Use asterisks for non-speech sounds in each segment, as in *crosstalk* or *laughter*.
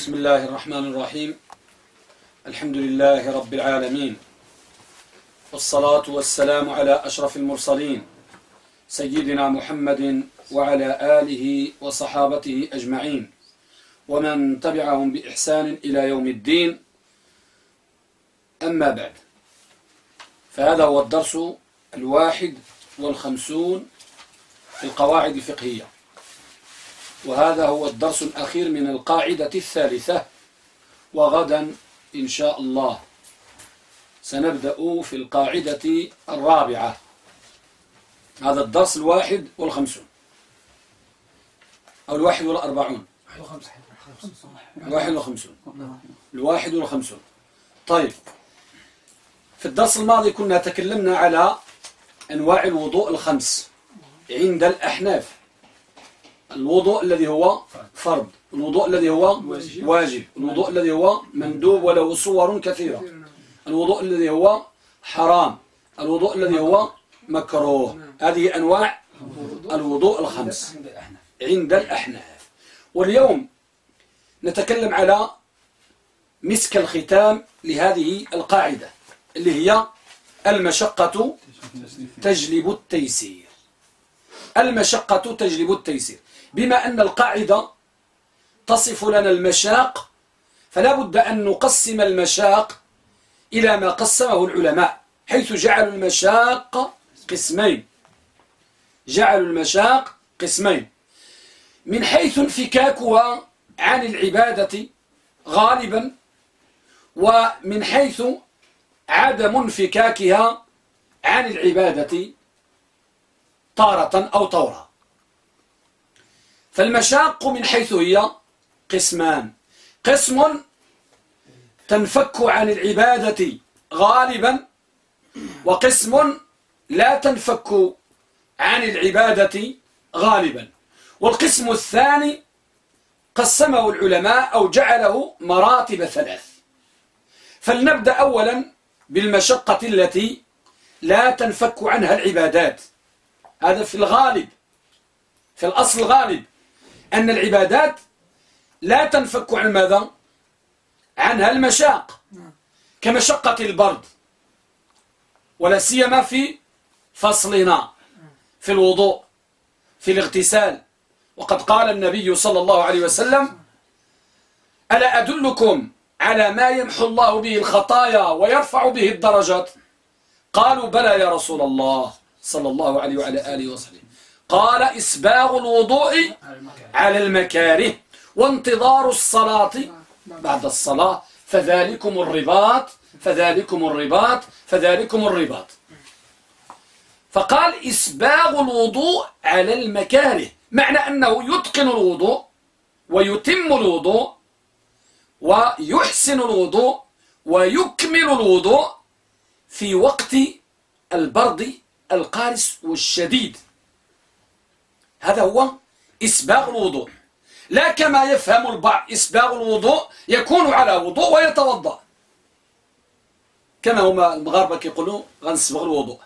بسم الله الرحمن الرحيم الحمد لله رب العالمين والصلاة والسلام على أشرف المرسلين سيدنا محمد وعلى آله وصحابته أجمعين ومن تبعهم بإحسان إلى يوم الدين أما بعد فهذا هو الدرس الواحد والخمسون في القواعد الفقهية وهذا هو الدرس الأخير من القاعدة الثالثة وغدا إن شاء الله. سنبدأ في القاعدة الرابعة. هذا الدرس الواحد والخمسون. أو الواحد والأربعون. الواحد والخمسون. الواحد والخمسون. طيب. في الدرس الماضي كنا تكلمنا على أنواع الوضوء الخمس عند الأحناف. الوضوء الذي هو فرض. الوضوء الذي هو واجب. الوضوء الذي هو مندوب وله صور كثيرة. الوضوء الذي هو حرام. الوضوء الذي هو مكروه. هذه أنواع الوضوء. الخمس. عند الأحناف. واليوم نتكلم على مسك الختام لهذه القاعدة اللي هي المشقة تجلب التيسير. المشقة تجلب التيسير. بما أن القاعدة تصف لنا المشاق فلا بد أن نقسم المشاق إلى ما قسمه العلماء حيث جعلوا المشاق قسمين. جعلوا المشاق قسمين. من حيث انفكاكها عن العبادة غالبا ومن حيث عدم انفكاكها عن العبادة طارة أو طورا فالمشاق من حيث هي قسمان. قسم تنفك عن العبادة غالبا وقسم لا تنفك عن العبادة غالبا. والقسم الثاني قسمه العلماء أو جعله مراتب ثلاث. فلنبدأ أولا بالمشقة التي لا تنفك عنها العبادات. هذا في الغالب في الأصل الغالب. أن العبادات لا تنفك عن ماذا؟ عنها المشاق. كمشقة البرد. ولا سيما في فصلنا في الوضوء في الاغتسال. وقد قال النبي صلى الله عليه وسلم ألا أدلكم على ما يمحو الله به الخطايا ويرفع به الدرجات؟ قالوا بلى يا رسول الله صلى الله عليه وعلى آله وسلم قال إسباغ الوضوء على المكاره وانتظار الصلاة بعد الصلاة. فذلكم الرباط فذلكم الرباط فذلكم الرباط. فقال إسباغ الوضوء على المكاره معنى أنه يتقن الوضوء ويتم الوضوء ويحسن الوضوء ويكمل الوضوء في وقت البرد القارس والشديد. هذا هو إسباغ الوضوء. لا كما يفهم البعض إسباغ الوضوء يكون على وضوء ويتوضأ. كما هما المغاربة كيقولوا غنسبغ الوضوء.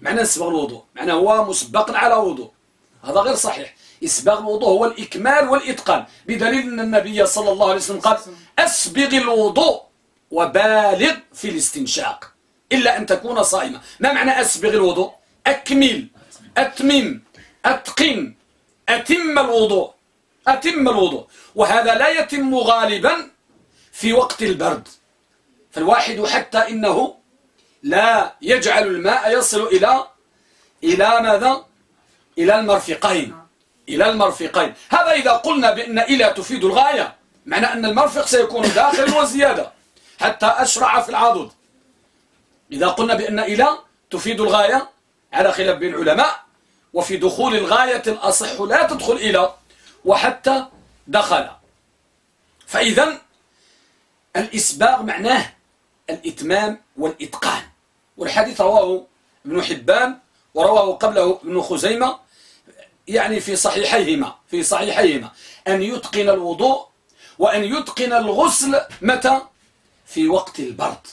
معنى نسبغ الوضوء؟ معنى هو مسبق على وضوء. هذا غير صحيح. إسباغ الوضوء هو الإكمال والإتقان. بدليل أن النبي صلى الله عليه وسلم قال أسبغ الوضوء وبالغ في الاستنشاق إلا أن تكون صائمة. ما معنى أسبغ الوضوء؟ أكمل أتمم. أتقن أتم الوضوء أتم الوضوء. وهذا لا يتم غالبا في وقت البرد. فالواحد حتى إنه لا يجعل الماء يصل إلى إلى ماذا؟ إلى المرفقين. إلى المرفقين. هذا إذا قلنا بأن إلى تفيد الغاية معنى أن المرفق سيكون داخل *coughs* وزيادة. حتى أشرع في العضد. إذا قلنا بأن إلى تفيد الغاية على خلاف بين العلماء وفي دخول الغاية الأصح لا تدخل إلى وحتى دخل. فإذا الإسباغ معناه الإتمام والإتقان. والحديث رواه ابن حبان ورواه قبله ابن خزيمة يعني في صحيحيهما في صحيحيهما. أن يتقن الوضوء وأن يتقن الغسل متى؟ في وقت البرد.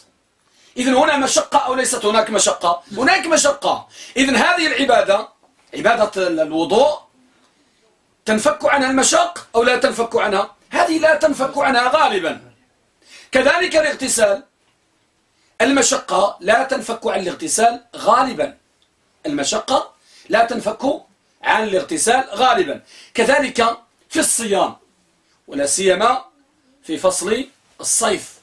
إذن هنا مشقة أو ليست هناك مشقة؟ هناك مشقة. إذن هذه العبادة عبادة الوضوء تنفك عنها المشاق أو لا تنفك عنها؟ هذه لا تنفك عنها غالبا. كذلك الاغتسال. المشقة لا تنفك عن الاغتسال غالبا. المشقة لا تنفك عن الاغتسال غالبا. كذلك في الصيام ولا سيما في فصل الصيف.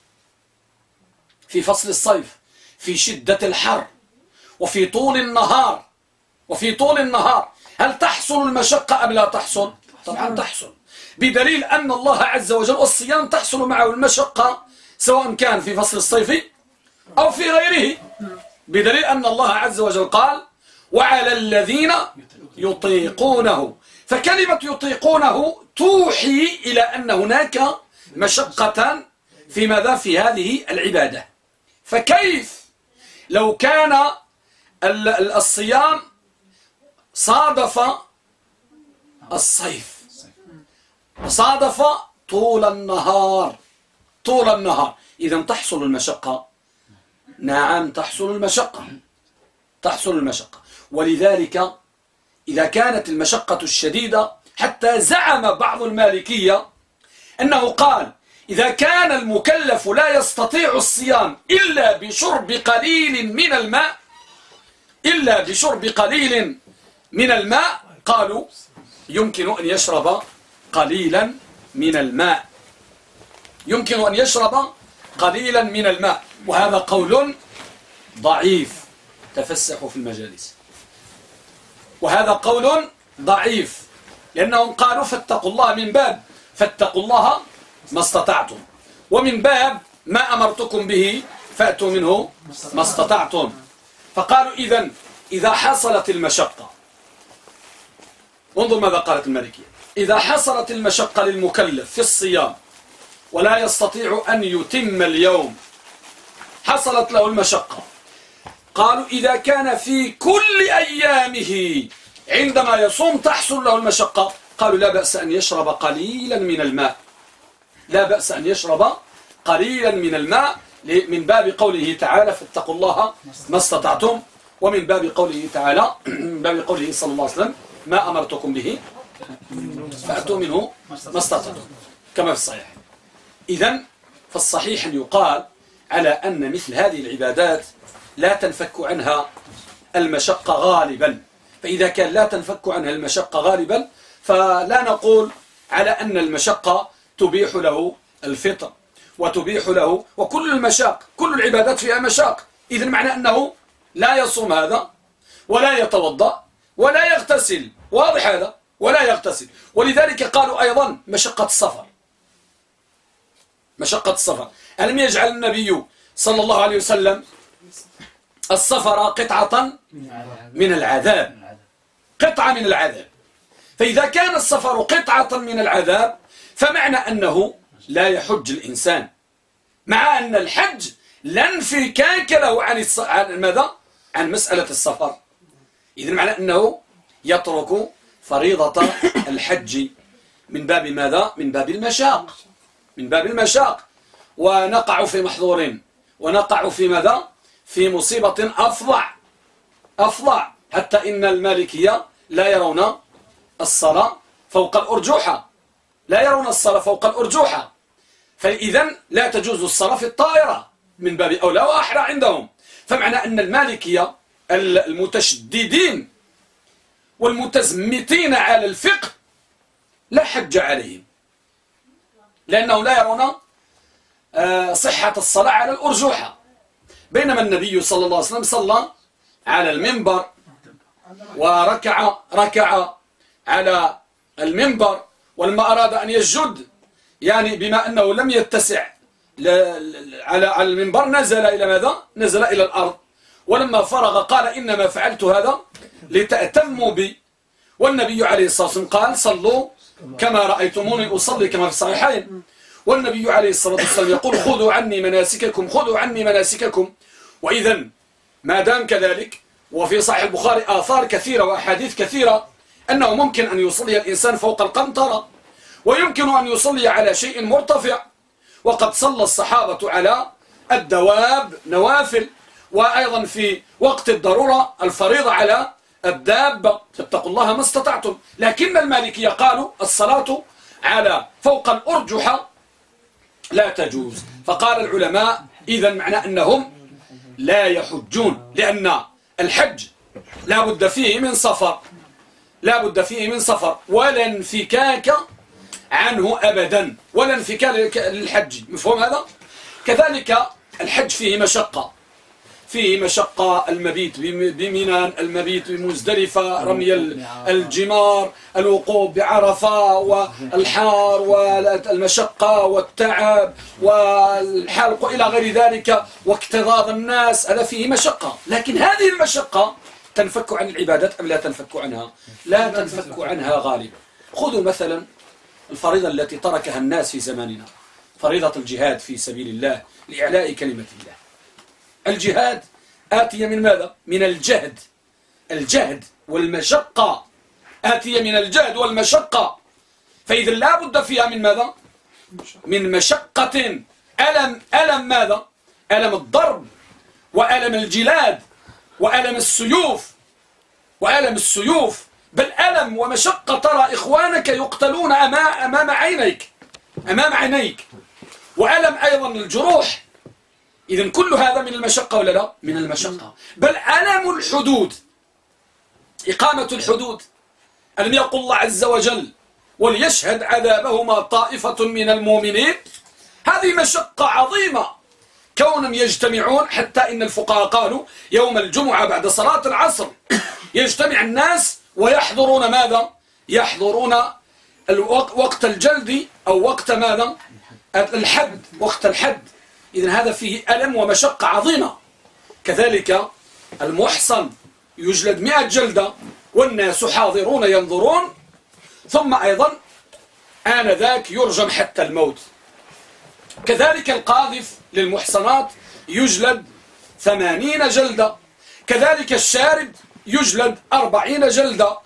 في فصل الصيف في شدة الحر وفي طول النهار. وفي طول النهار هل تحصل المشقة أم لا تحصل؟ طبعا تحصل. بدليل أن الله عز وجل والصيام تحصل معه المشقة سواء كان في فصل الصيف أو في غيره. بدليل أن الله عز وجل قال وعلى الذين يطيقونه فكلمة يطيقونه توحي إلى أن هناك مشقة في ماذا في هذه العبادة. فكيف لو كان الصيام صادف الصيف. صادف طول النهار. طول النهار. إذا تحصل المشقة. نعم تحصل المشقة. تحصل المشقة. ولذلك إذا كانت المشقة الشديدة حتى زعم بعض المالكية أنه قال إذا كان المكلف لا يستطيع الصيام إلا بشرب قليل من الماء إلا بشرب قليل من الماء قالوا يمكن أن يشرب قليلا من الماء. يمكن أن يشرب قليلا من الماء. وهذا قول ضعيف. تفسحوا في المجالس. وهذا قول ضعيف. لأنهم قالوا فاتقوا الله من باب. فاتقوا الله ما استطعتم. ومن باب ما أمرتكم به فأتوا منه ما استطعتم. فقالوا إذا إذا حصلت المشقة انظر ماذا قالت الملكية. إذا حصلت المشقة للمكلف في الصيام ولا يستطيع أن يتم اليوم حصلت له المشقة. قالوا إذا كان في كل أيامه عندما يصوم تحصل له المشقة. قالوا لا بأس أن يشرب قليلا من الماء. لا بأس أن يشرب قليلا من الماء من باب قوله تعالى فاتقوا الله ما استطعتم ومن باب قوله تعالى *clears throat* من باب قوله صلى الله عليه وسلم ما أمرتكم به فأتوا منه ما استطعتم كما في الصحيح. إذا فالصحيح أن يقال على أن مثل هذه العبادات لا تنفك عنها المشقة غالبا. فإذا كان لا تنفك عنها المشقة غالبا فلا نقول على أن المشقة تبيح له الفطر وتبيح له وكل المشاق كل العبادات فيها مشاق. إذن معنى أنه لا يصوم هذا ولا يتوضأ ولا يغتسل. واضح هذا؟ ولا يغتسل. ولذلك قالوا أيضا مشقة السفر. مشقة السفر. ألم يجعل النبي صلى الله عليه وسلم السفر قطعة من العذاب؟ قطعة من العذاب. فإذا كان السفر قطعة من العذاب فمعنى أنه لا يحج الإنسان. مع أن الحج لا انفكاك له عن, عن ماذا؟ عن مسألة السفر. إذن معنى أنه يترك فريضة الحج من باب ماذا؟ من باب المشاق. من باب المشاق. ونقع في محظور. ونقع في ماذا؟ في مصيبة أفظع. أفظع. حتى إن المالكية لا يرون الصلاة فوق الأرجوحة. لا يرون الصلاة فوق الأرجوحة. فإذا لا تجوز الصلاة في الطائرة من باب أولى وأحرى عندهم. فمعنى أن المالكية المتشددين والمتزمتين على الفقه لا حج عليهم. لأنهم لا يرون آه، صحة الصلاة على الأرجوحة. بينما النبي صلى الله عليه وسلم صلى على المنبر وركع ركع على المنبر. ولما أراد أن يسجد يعني بما أنه لم يتسع على على المنبر نزل إلى ماذا؟ نزل إلى الأرض. ولما فرغ قال إنما فعلت هذا لتأتموا بي. والنبي عليه الصلاة والسلام قال صلوا كما رأيتموني أصلي كما في الصحيحين. والنبي عليه الصلاة والسلام يقول خذوا عني مناسككم خذوا عني مناسككم. وإذا ما دام كذلك وفي صحيح البخاري آثار كثيرة وأحاديث كثيرة أنه ممكن أن يصلي الإنسان فوق القنطرة ويمكن أن يصلي على شيء مرتفع. وقد صلى الصحابة على الدواب نوافل. وأيضا في وقت الضرورة الفريضة على الدابة. فاتقوا الله ما استطعتم. لكن المالكية قالوا الصلاة على فوق الأرجحة لا تجوز. فقال العلماء إذا معنى أنهم لا يحجون لأن الحج لا بد فيه من سفر. لا بد فيه من سفر. ولا انفكاك عنه أبدا. ولا انفكاك للحج. مفهوم هذا؟ كذلك الحج فيه مشقة. فيه مشقة المبيت بمنان المبيت بمزدلفة رمي الجمار الوقوف بعرفة والحار والمشقة والتعب والحلق إلى غير ذلك واكتظاظ الناس هذا فيه مشقة. لكن هذه المشقة تنفك عن العبادات أم لا تنفك عنها؟ لا تنفك عنها غالبا. خذوا مثلا الفريضة التي تركها الناس في زماننا. فريضة الجهاد في سبيل الله لإعلاء كلمة الله. الجهاد آتية من ماذا؟ من الجهد. الجهد والمشقة. آتية من الجهد والمشقة. فإذا لا بد فيها من ماذا؟ من مشقة. ألم ألم ماذا؟ ألم الضرب وألم الجلاد وألم السيوف وألم السيوف. بل ألم ومشقة. ترى إخوانك يقتلون أمام عينيك أمام عينيك. وألم أيضا الجروح إذا كل هذا من المشقة ولا لا؟ من المشقة. بل ألم الحدود؟ إقامة الحدود. ألم يقل الله عز وجل وليشهد عذابهما طائفة من المؤمنين هذه مشقة عظيمة. كونهم يجتمعون حتى إن الفقهاء قالوا يوم الجمعة بعد صلاة العصر *coughs* يجتمع الناس ويحضرون ماذا؟ يحضرون وقت الجلد أو وقت ماذا؟ الحد وقت الحد. إذن هذا فيه ألم ومشقة عظيمة. كذلك المحصن يجلد مئة جلدة والناس حاضرون ينظرون ثم أيضا آنذاك يرجم حتى الموت. كذلك القاذف للمحصنات يجلد ثمانين جلدة. كذلك الشارد يجلد أربعين جلدة.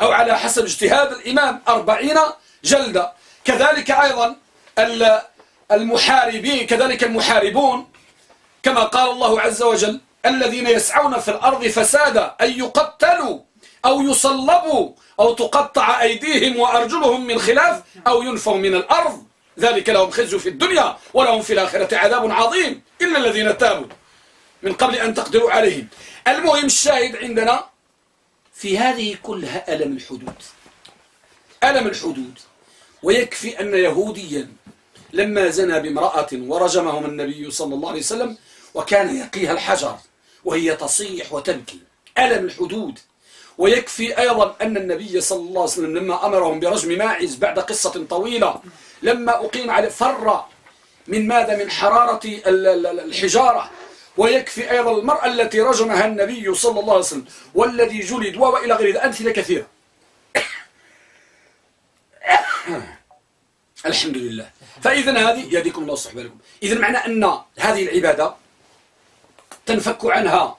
أو على حسب اجتهاد الإمام أربعين جلدة. كذلك أيضا المحاربين كذلك المحاربون كما قال الله عز وجل الذين يسعون في الأرض فسادا أن يقتلوا أو يصلبوا أو تقطع أيديهم وأرجلهم من خلاف أو ينفوا من الأرض. ذلك لهم خزي في الدنيا ولهم في الآخرة عذاب عظيم. إلا الذين تابوا من قبل أن تقدروا عليهم. المهم الشاهد عندنا في هذه كلها ألم الحدود. ألم الحدود. ويكفي أن يهوديا لما زنى بامرأة ورجمهم النبي صلى الله عليه وسلم وكان يقيها الحجر وهي تصيح وتبكي. ألم الحدود. ويكفي أيضا أن النبي صلى الله عليه وسلم لما أمرهم برجم ماعز بعد قصة طويلة لما أقيم عليه فر من ماذا؟ من حرارة الحجارة. ويكفي أيضا المرأة التي رجمها النبي صلى الله عليه وسلم والذي جلد وإلى غير ذلك أمثلة كثيرة. الحمد لله فإذا هذه يهديكم الله وصحبه لكم إذا معنى أن هذه العبادة تنفك عنها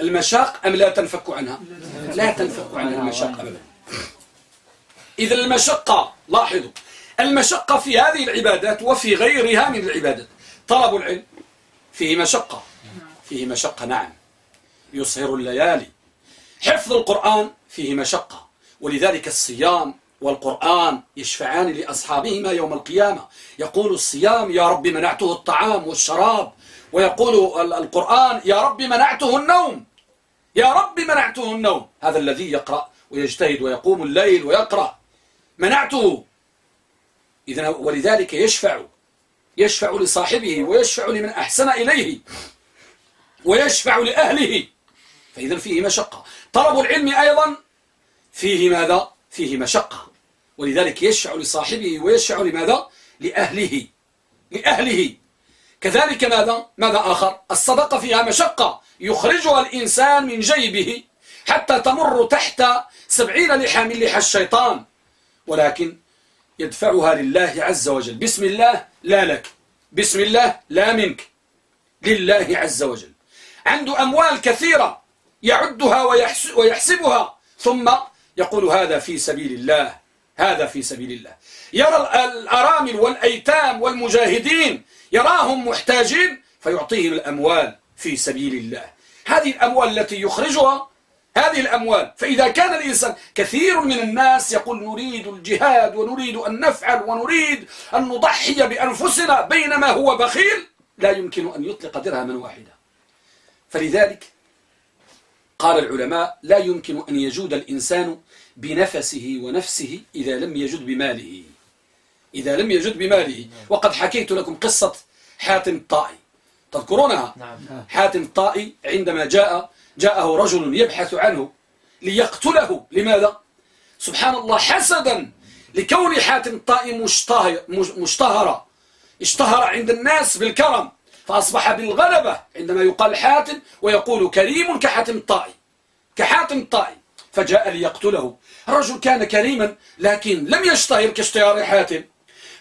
المشاق أم لا تنفك عنها؟ لا تنفك عنها المشاق أبدا. إذا المشقة لاحظوا المشقة في هذه العبادات وفي غيرها من العبادات. طلب العلم فيه مشقة. فيه مشقة نعم. يسهر الليالي. حفظ القرآن فيه مشقة. ولذلك الصيام والقرآن يشفعان لأصحابهما يوم القيامة. يقول الصيام يا رب منعته الطعام والشراب. ويقول القرآن يا رب منعته النوم. يا رب منعته النوم. هذا الذي يقرأ ويجتهد ويقوم الليل ويقرأ. منعته. إذن ولذلك يشفع. يشفع لصاحبه ويشفع لمن أحسن إليه. ويشفع لأهله. فإذا فيه مشقة. طلب العلم أيضا فيه ماذا؟ فيه مشقة. ولذلك يشفع لصاحبه ويشفع لماذا؟ لأهله. لأهله. كذلك ماذا؟ ماذا آخر؟ الصدقة فيها مشقة. يخرجها الإنسان من جيبه حتى تمر تحت سبعين لحى من لحى الشيطان. ولكن يدفعها لله عز وجل. بسم الله لا لك. بسم الله لا منك. لله عز وجل. عنده أموال كثيرة. يعدها ويحسبها. ثم يقول هذا في سبيل الله. هذا في سبيل الله. يرى الأرامل والأيتام والمجاهدين يراهم محتاجين فيعطيهم الأموال في سبيل الله. هذه الأموال التي يخرجها هذه الأموال فإذا كان الإنسان كثير من الناس يقول نريد الجهاد ونريد أن نفعل ونريد أن نضحي بأنفسنا بينما هو بخيل لا يمكن أن يطلق درهما واحدا. فلذلك قال العلماء لا يمكن أن يجود الإنسان بنفسه ونفسه إذا لم يجد بماله. إذا لم يجد بماله. وقد حكيت لكم قصة حاتم الطائي. تذكرونها؟ نعم. حاتم الطائي عندما جاء جاءه رجل يبحث عنه ليقتله. لماذا؟ سبحان الله حسدا لكون حاتم الطائي مشتهر اشتهر عند الناس بالكرم فأصبح بالغلبة عندما يقال حاتم ويقول كريم كحاتم الطائي. كحاتم الطائي. فجاء ليقتله. الرجل كان كريما لكن لم يشتهر كاشتهار حاتم.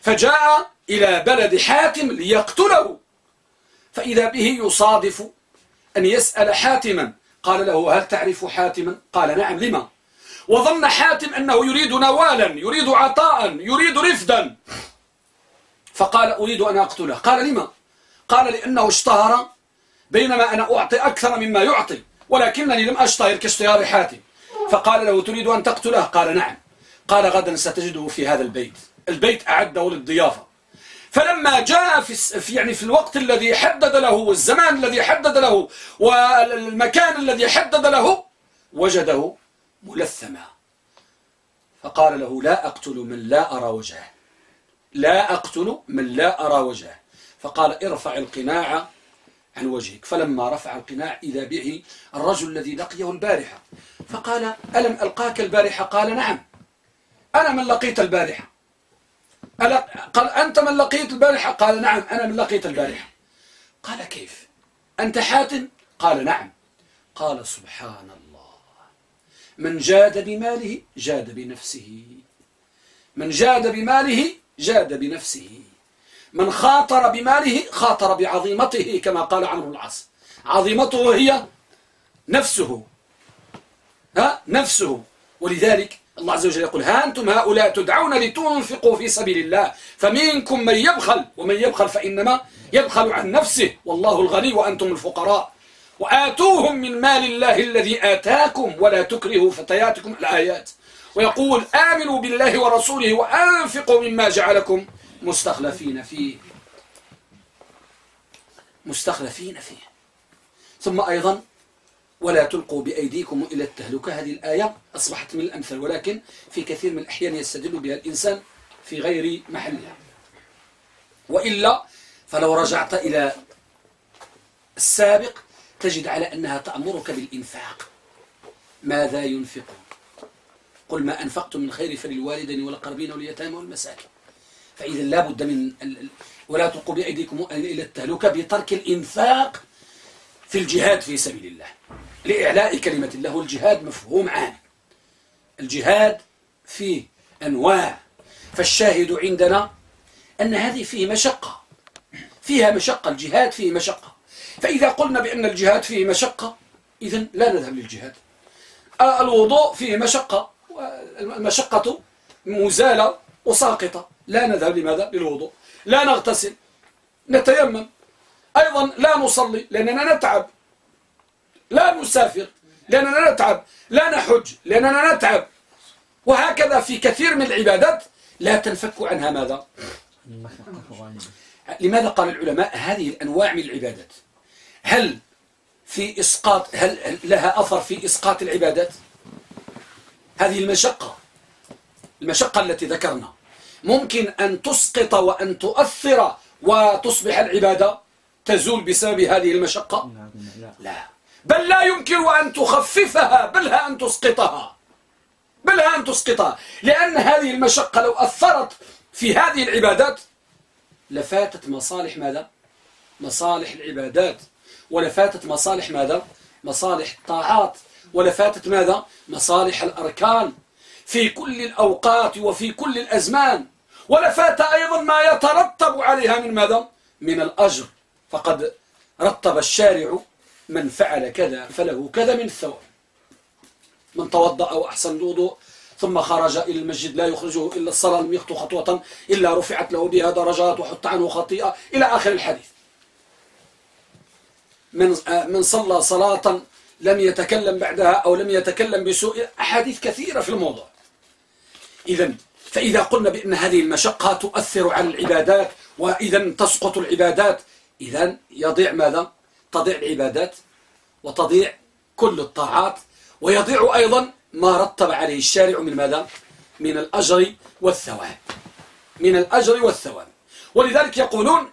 فجاء إلى بلد حاتم ليقتله. فإذا به يصادف أن يسأل حاتما قال له هل تعرف حاتما؟ قال نعم لما؟ وظن حاتم أنه يريد نوالا يريد عطاء يريد رفدا. فقال أريد أن أقتله. قال لما؟ قال لأنه اشتهر بينما أنا أعطي أكثر مما يعطي ولكنني لم أشتهر كاشتهار حاتم. فقال له تريد أن تقتله? قال نعم. قال غدا ستجده في هذا البيت. البيت أعده للضيافة. فلما جاء في يعني في الوقت الذي حدد له والزمان الذي حدد له والمكان الذي حدد له وجده ملثما. فقال له لا أقتل من لا أرى وجهه. لا أقتل من لا أرى وجهه. فقال ارفع القناع عن وجهك. فلما رفع القناع إذا به الرجل الذي لقيه البارحة. فقال ألم ألقاك البارحة؟ قال نعم. أنا من لقيت البارحة. قال أنت من لقيت البارحة؟ قال نعم أنا من لقيت البارحة. قال كيف؟ أنت حاتم؟ قال نعم. قال سبحان الله من جاد بماله جاد بنفسه. من جاد بماله جاد بنفسه. من خاطر بماله خاطر بعظيمته كما قال عمرو العاص. عظيمته هي نفسه. ها نفسه. ولذلك الله عز وجل يقول ها أنتم هؤلاء تدعون لتنفقوا في سبيل الله فمنكم من يبخل ومن يبخل فإنما يبخل عن نفسه والله الغني وأنتم الفقراء. وآتوهم من مال الله الذي آتاكم ولا تكرهوا فتياتكم الآيات. ويقول آمنوا بالله ورسوله وأنفقوا مما جعلكم مستخلفين فيه. مستخلفين فيه. ثم أيضا ولا تلقوا بأيديكم إلى التهلكة. هذه الآية أصبحت من الأمثل ولكن في كثير من الأحيان يستدل بها الإنسان في غير محلها. وإلا فلو رجعت إلى السابق تجد على أنها تأمرك بالإنفاق. ماذا ينفقون قل ما أنفقتم من خير فللوالدين والأقربين واليتامى والمساكين. فإذا لابد من ولا تلقوا بأيديكم إلى التهلكة بترك الإنفاق في الجهاد في سبيل الله. لإعلاء كلمة الله. والجهاد مفهوم عام. الجهاد فيه أنواع. فالشاهد عندنا أن هذه فيه مشقة. فيها مشقة. الجهاد فيه مشقة. فإذا قلنا بأن الجهاد فيه مشقة إذن لا نذهب للجهاد. الوضوء فيه مشقة. المشقة مزالة وساقطة. لا نذهب لماذا؟ للوضوء. لا نغتسل. نتيمم. أيضا لا نصلي لأننا نتعب. لا نسافر لأننا نتعب لا نحج لأننا نتعب. وهكذا في كثير من العبادات لا تنفك عنها ماذا؟ لماذا قال العلماء هذه الأنواع من العبادات؟ هل في إسقاط هل لها أثر في إسقاط العبادات؟ هذه المشقة المشقة التي ذكرنا. ممكن أن تسقط وأن تؤثر وتصبح العبادة تزول بسبب هذه المشقة؟ لا. بل لا يمكن أن تخففها بل أن تسقطها بل أن تسقطها لأن هذه المشقة لو أثرت في هذه العبادات لفاتت مصالح ماذا؟ مصالح العبادات ولفاتت مصالح ماذا؟ مصالح الطاعات ولفاتت ماذا؟ مصالح الأركان في كل الأوقات وفي كل الأزمان ولفات أيضا ما يترتب عليها من ماذا؟ من الأجر فقد رتب الشارع من فعل كذا فله كذا من الثواب. من توضأ أو أحسن الوضوء ثم خرج إلى المسجد لا يخرجه إلا الصلاة لم يخطو خطوة إلا رفعت له بها درجات وحط عنه خطيئة إلى آخر الحديث. من من صلى صلاة لم يتكلم بعدها أو لم يتكلم بسوء أحاديث كثيرة في الموضوع. إذا فإذا قلنا بأن هذه المشقة تؤثر على العبادات وإذا تسقط العبادات إذا يضيع ماذا؟ تضيع العبادات وتضيع كل الطاعات ويضيع أيضا ما رتب عليه الشارع من ماذا؟ من الأجر والثواب. من الأجر والثواب. ولذلك يقولون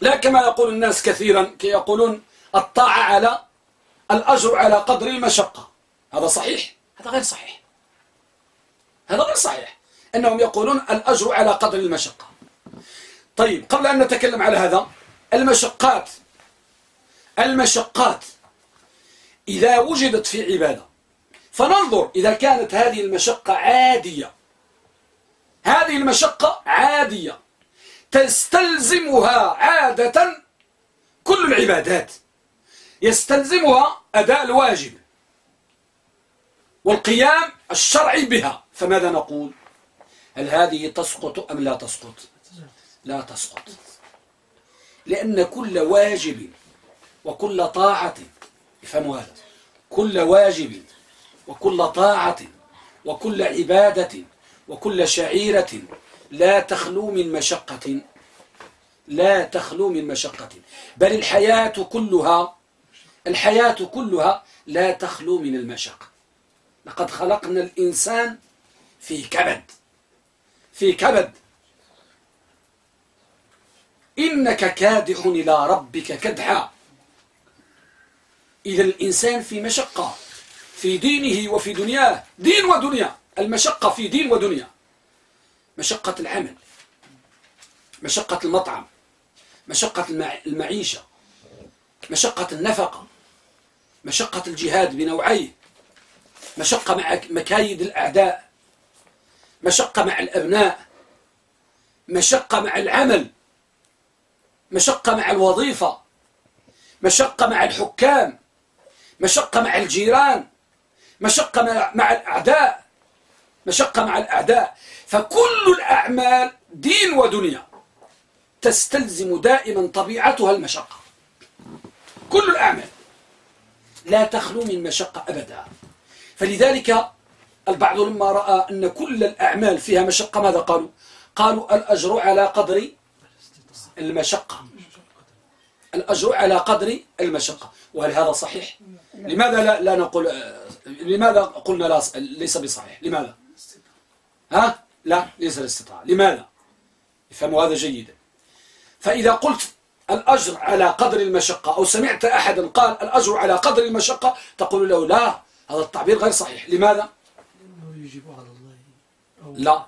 لا كما يقول الناس كثيرا كي يقولون الطاعة على الأجر على قدر المشقة. هذا صحيح؟ هذا غير صحيح. هذا غير صحيح. أنهم يقولون الأجر على قدر المشقة. طيب قبل أن نتكلم على هذا المشقات المشقات. إذا وجدت في عبادة فننظر إذا كانت هذه المشقة عادية. هذه المشقة عادية. تستلزمها عادة كل العبادات. يستلزمها أداء الواجب. والقيام الشرعي بها. فماذا نقول؟ هل هذه تسقط أم لا تسقط؟ لا تسقط. لأن كل واجب وكل طاعة افهموا هذا كل واجب وكل طاعة وكل عبادة وكل شعيرة لا تخلو من مشقة لا تخلو من مشقة بل الحياة كلها الحياة كلها لا تخلو من المشقة. لقد خلقنا الإنسان في كبد في كبد. إنك كادح إلى ربك كدحا. إذا الإنسان في مشقة في دينه وفي دنياه. دين ودنيا المشقة في دين ودنيا. مشقة العمل مشقة المطعم مشقة المعيشة مشقة النفقة مشقة الجهاد بنوعيه مشقة مع مكايد الأعداء مشقة مع الأبناء مشقة مع العمل مشقة مع الوظيفة مشقة مع الحكام. مشقة مع الجيران مشقة مع الأعداء مشقة مع الأعداء. فكل الأعمال دين ودنيا تستلزم دائما طبيعتها المشقة. كل الأعمال لا تخلو من مشقة أبدا. فلذلك البعض لما رأى أن كل الأعمال فيها مشقة ماذا قالوا؟ قالوا الأجر على قدر المشقة. الأجر على قدر المشقة. وهل هذا صحيح؟ لماذا لا, لا نقول لماذا قلنا لا ليس بصحيح؟ لماذا؟ ها؟ لا ليس الاستطاعة. لماذا؟ افهموا هذا جيدا. فإذا قلت الأجر على قدر المشقة أو سمعت أحدا قال الأجر على قدر المشقة تقول له لا هذا التعبير غير صحيح. لماذا؟ يجب على الله. لا.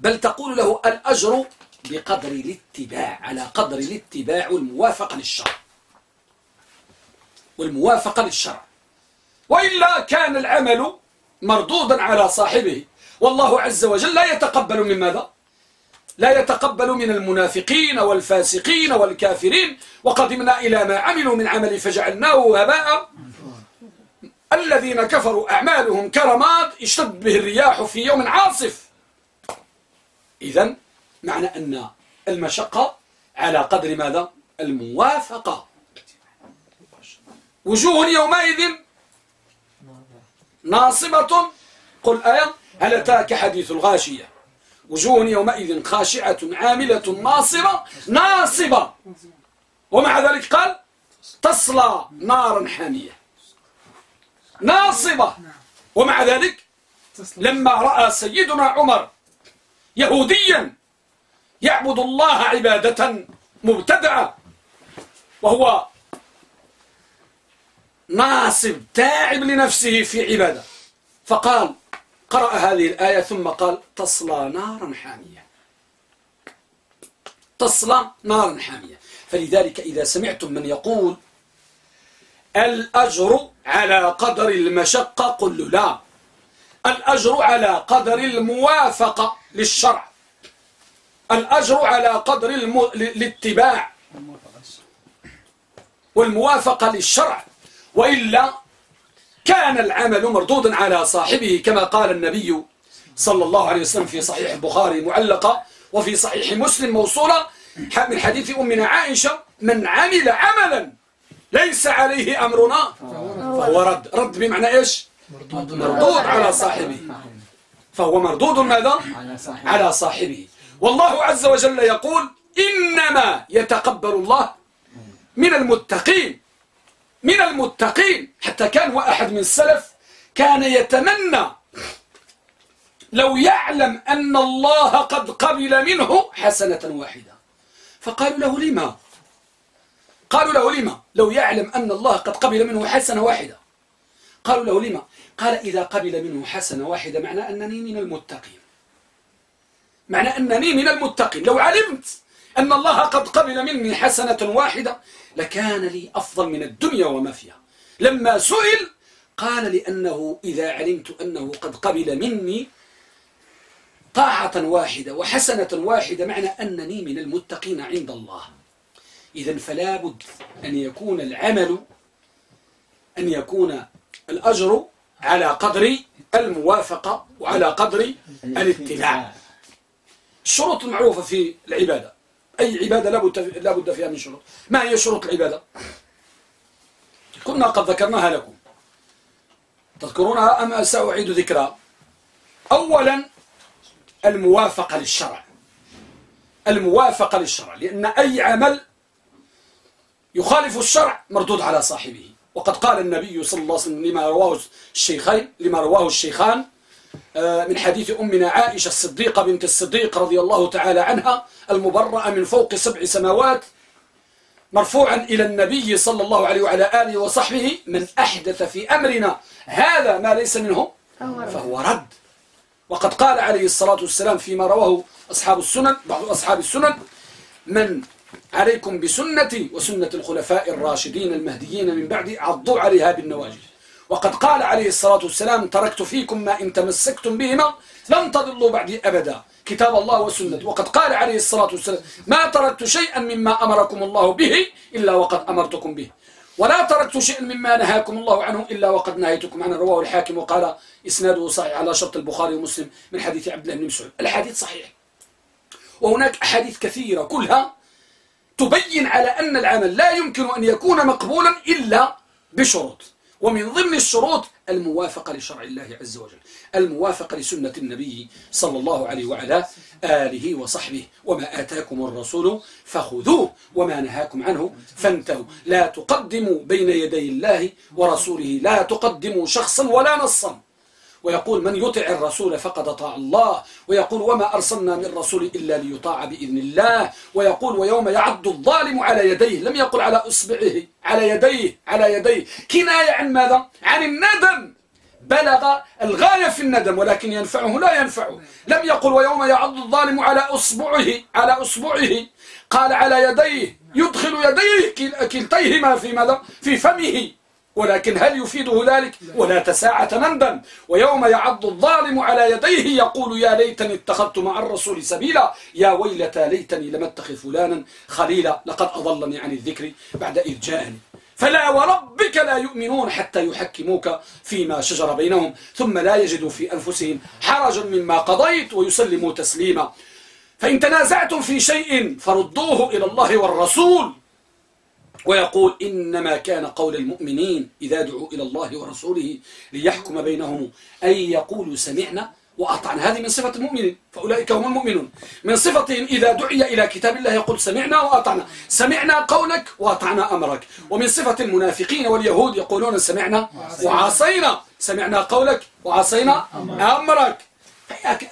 بل تقول له الأجر بقدر الاتباع على قدر الاتباع والموافقة للشرع. والموافقة للشرع. وإلا كان العمل مردودا على صاحبه. والله عز وجل لا يتقبل من ماذا؟ لا يتقبل من المنافقين والفاسقين والكافرين. وقدمنا إلى ما عملوا من عمل فجعلناه هباء. الذين كفروا أعمالهم كرماد اشتد به الرياح في يوم عاصف. إذا معنى أن المشقة على قدر ماذا؟ الموافقة. وجوه يومئذ ناصبة. قل آية هل أتاك حديث الغاشية؟ وجوه يومئذ خاشعة عاملة ناصبة. ناصبة. ومع ذلك قال تصلى نارا حامية. ناصبة. ومع ذلك لما رأى سيدنا عمر يهوديا يعبد الله عبادة مبتدعة وهو ناصب تاعب لنفسه في عبادة. فقال قرأ هذه الآية ثم قال تصلى نارا حامية. تصلى نارا حامية. فلذلك إذا سمعتم من يقول الأجر على قدر المشقة قل له لا. الأجر على قدر الموافقة للشرع. الأجر على قدر. الاتباع والموافقة للشرع. وإلا كان العمل مردودا على صاحبه كما قال النبي صلى الله عليه وسلم في صحيح البخاري معلقة وفي صحيح مسلم موصولة من حديث أمنا عائشة من عمل عملا ليس عليه أمرنا فهو رد. رد بمعنى إيش؟ مردود على صاحبه. فهو مردود ماذا؟ على صاحبه. والله عز وجل يقول إنما يتقبل الله من المتقين من المتقين حتى كان واحد من السلف كان يتمنى لو يعلم أن الله قد قبل منه حسنة واحدة. فقالوا له لما؟ قالوا له لما؟ لو يعلم أن الله قد قبل منه حسنة واحدة. قالوا له لما؟ قال إذا قبل منه حسنة واحدة معنى أنني من المتقين. معنى أنني من المتقين. لو علمت أن الله قد قبل مني حسنة واحدة لكان لي أفضل من الدنيا وما فيها. لما سئل قال لأنه إذا علمت أنه قد قبل مني طاعة واحدة وحسنة واحدة معنى أنني من المتقين عند الله. إذا فلا بد أن يكون العمل أن يكون الأجر على قدر الموافقة وعلى قدر الاتباع. الشروط المعروفة في العبادة. أي عبادة لا بد فيها من شروط. ما هي شروط العبادة؟ كنا قد ذكرناها لكم. تذكرونها أم سأعيد ذكرها أولا الموافقة للشرع. الموافقة للشرع. لأن أي عمل يخالف الشرع مردود على صاحبه. وقد قال النبي صلى الله عليه وسلم لما رواه الشيخين لما رواه الشيخان من حديث أمنا عائشة الصديقة بنت الصديق رضي الله تعالى عنها المبرأة من فوق سبع سماوات مرفوعا إلى النبي صلى الله عليه وعلى آله وصحبه من أحدث في أمرنا هذا ما ليس منه فهو رد. وقد قال عليه الصلاة والسلام فيما رواه أصحاب السنن بعض أصحاب السنن من عليكم بسنتي وسنة الخلفاء الراشدين المهديين من بعد عضوا عليها بالنواجذ. وقد قال عليه الصلاة والسلام تركت فيكم ما إن تمسكتم بهما لن تضلوا بعدي أبدا. كتاب الله وسنة. وقد قال عليه الصلاة والسلام ما تركت شيئا مما أمركم الله به إلا وقد أمرتكم به. ولا تركت شيئا مما نهاكم الله عنه إلا وقد نهيتكم عنه. رواه الحاكم وقال إسناده صحيح على شرط البخاري ومسلم من حديث عبد الله بن مسعود. الحديث صحيح. وهناك أحاديث كثيرة كلها تبين على أن العمل لا يمكن أن يكون مقبولا إلا بشروط. ومن ضمن الشروط الموافقة لشرع الله عز وجل الموافقة لسنة النبي صلى الله عليه وعلى آله وصحبه وما آتاكم الرسول فخذوه وما نهاكم عنه فانتهوا. لا تقدموا بين يدي الله ورسوله لا تقدموا شخصا ولا نصا. ويقول من يطع الرسول فقد أطاع الله. ويقول وما أرسلنا من رسول إلا ليطاع بإذن الله. ويقول ويوم يعض الظالم على يديه. لم يقل على إصبعه على يديه على يديه. كناية عن ماذا؟ عن الندم. بلغ الغاية في الندم ولكن ينفعه لا ينفعه. لم يقل ويوم يعض الظالم على أصبعه على أصبعه. قال على يديه يدخل يديه كلتيهما في ماذا؟ في فمه. ولكن هل يفيده ذلك؟ ولا تساعة نندم ويوم يعض الظالم على يديه يقول يا ليتني اتخذت مع الرسول سبيلا. يا ويلتى ليتني لم اتخذ فلانا خليلا. لقد أضلني عن الذكر بعد إذ جاءني. فلا وربك لا يؤمنون حتى يحكموك فيما شجر بينهم. ثم لا يجدوا في أنفسهم حرجا مما قضيت ويسلموا تسليما. فإن تنازعتم في شيء فردوه إلى الله والرسول. ويقول إنما كان قول المؤمنين إذا دعوا إلى الله ورسوله ليحكم بينهم أن يقولوا سمعنا وأطعنا. هذه من صفة المؤمنين فأولئك هم المؤمنون. من صفتهم إذا دعي إلى كتاب الله يقول سمعنا وأطعنا. سمعنا قولك وأطعنا أمرك. ومن صفة المنافقين واليهود يقولون سمعنا وعصينا. سمعنا قولك وعصينا أمرك.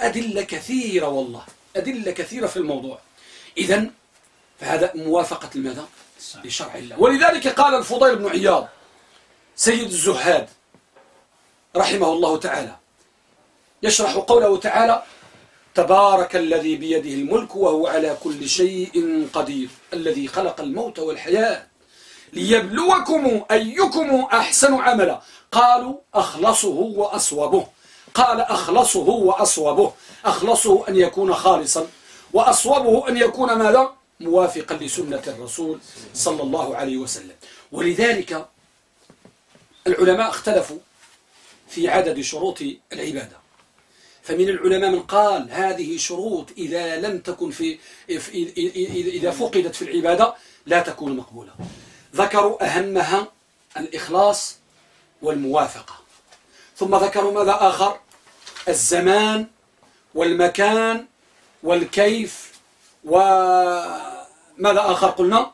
أدلة كثيرة والله. أدلة كثيرة في الموضوع. إذا فهذا موافقة لماذا؟ لشرع الله. ولذلك قال الفضيل بن عياض سيد الزهاد رحمه الله تعالى يشرح قوله تعالى تبارك الذي بيده الملك وهو على كل شيء قدير الذي خلق الموت والحياة ليبلوكم أيكم أحسن عملا. قالوا أخلصه وأصوبه. قال أخلصه وأصوبه. أخلصه أن يكون خالصا وأصوبه أن يكون ماذا؟ موافقا لسنة الرسول صلى الله عليه وسلم. ولذلك العلماء اختلفوا في عدد شروط العبادة. فمن العلماء من قال هذه شروط إذا لم تكن في إذا فقدت في العبادة لا تكون مقبولة. ذكروا أهمها الإخلاص والموافقة. ثم ذكروا ماذا آخر؟ الزمان والمكان والكيف وماذا آخر قلنا؟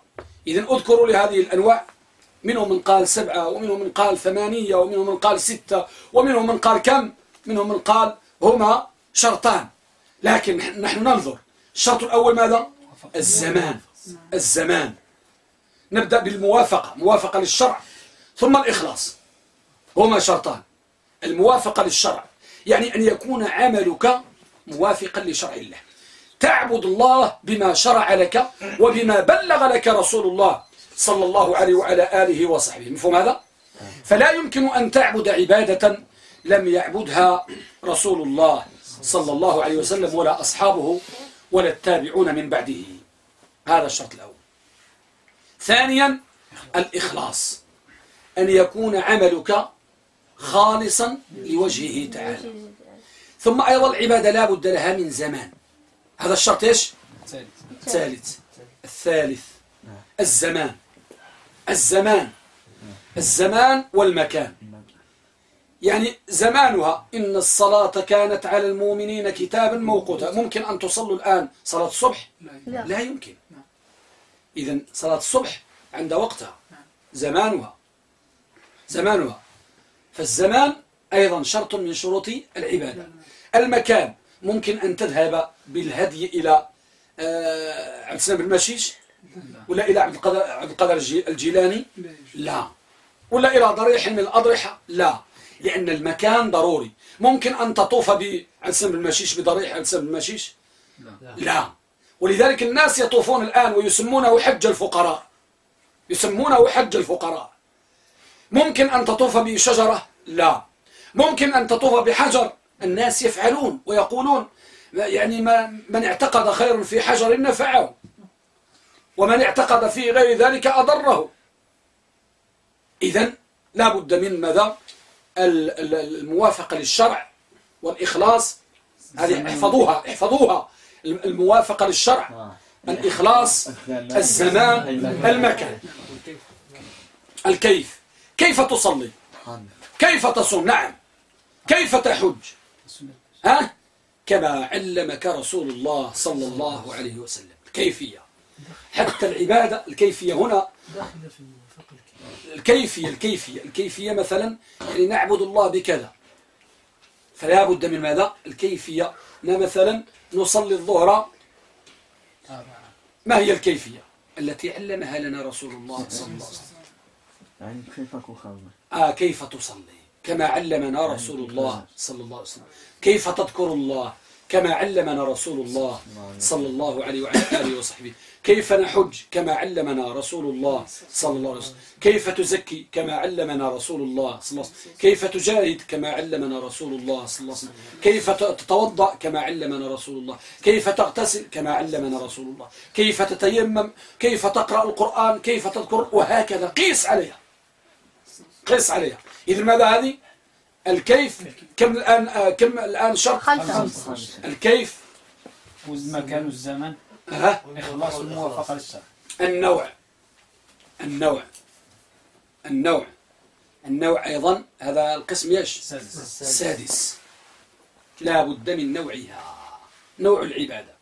إذن أذكروا لهذه الأنواع. منهم من قال سبعة ومنهم من قال ثمانية ومنهم من قال ستة ومنهم من قال كم؟ منهم من قال هما شرطان. لكن نحن ننظر. الشرط الأول ماذا؟ الزمان. الزمان. نبدأ بالموافقة موافقة للشرع. ثم الإخلاص. هما شرطان. الموافقة للشرع. يعني أن يكون عملك موافقا لشرع الله. تعبد الله بما شرع لك وبما بلغ لك رسول الله صلى الله عليه وعلى آله وصحبه. مفهوم هذا؟ فلا يمكن أن تعبد عبادة لم يعبدها رسول الله صلى الله عليه وسلم ولا أصحابه ولا التابعون من بعده. هذا الشرط الأول. ثانيا الإخلاص. أن يكون عملك خالصا لوجهه تعالى. ثم أيضا العبادة لا بد لها من زمان. هذا الشرط إيش؟ الثالث. الثالث الزمان. الزمان. الزمان والمكان. يعني زمانها إن الصلاة كانت على المؤمنين كتابا موقوتا. ممكن أن تصلوا الآن صلاة الصبح؟ لا, لا. يمكن. إذا صلاة الصبح عند وقتها. زمانها. زمانها. فالزمان أيضا شرط من شروط العبادة. المكان. ممكن أن تذهب بالهدي إلى آه، عبد السلام المشيش ولا إلى عبد القادر, عبد القادر الجيلاني؟ لا. ولا إلى ضريح من الأضرحة؟ لا. لأن المكان ضروري. ممكن أن تطوف بعبد السلام المشيش بضريح عبد السلام المشيش لا. لا. ولذلك الناس يطوفون الآن ويسمونه حج الفقراء. يسمونه حج الفقراء. ممكن أن تطوف بشجرة؟ لا. ممكن أن تطوف بحجر؟ الناس يفعلون ويقولون يعني ما من اعتقد خير في حجر نفعه. ومن اعتقد في غير ذلك أضره. إذا لا بد من ماذا؟ الموافقة للشرع والإخلاص. هذه احفظوها احفظوها. الموافقة للشرع آه. الإخلاص الزمان. المكان. الكيف. كيف تصلي؟ كيف تصوم؟ نعم. كيف تحج؟ ها؟ كما علمك رسول الله صلى الله عليه وسلم. الكيفية. حتى العبادة الكيفية هنا. الكيفية الكيفية. الكيفية مثلا يعني نعبد الله بكذا. فلا بد من ماذا؟ الكيفية. مثلا؟ نصلي الظهر. ما هي الكيفية؟ التي علمها لنا رسول الله صلى الله عليه وسلم. يعني كيف تصلي آه كيف تصلي؟ كما علمنا رسول الله صلى الله عليه وسلم. كيف تذكر الله؟ كما علمنا رسول الله صلى الله عليه وعلى آله وصحبه. كيف نحج؟ كما علمنا رسول الله صلى الله عليه وسلم. كيف تزكي؟ كما علمنا رسول الله صلى الله عليه وسلم. كيف تجاهد؟ كما علمنا رسول الله صلى الله عليه وسلم. كيف تتوضأ؟ كما علمنا رسول الله. كيف تغتسل؟ كما علمنا رسول الله. كيف تتيمم؟ كيف تقرأ القرآن؟ كيف تذكر؟ وهكذا. قيس عليها. قيس عليها. إذن ماذا هذه؟ الكيف كم الآن آه، كم الآن شرط؟ الكيف. والمكان والزمن ها؟ إخلاص الموافقة للشرع. النوع. النوع. النوع. النوع أيضا هذا القسم يش السادس لا بد من نوعها. نوع العبادة.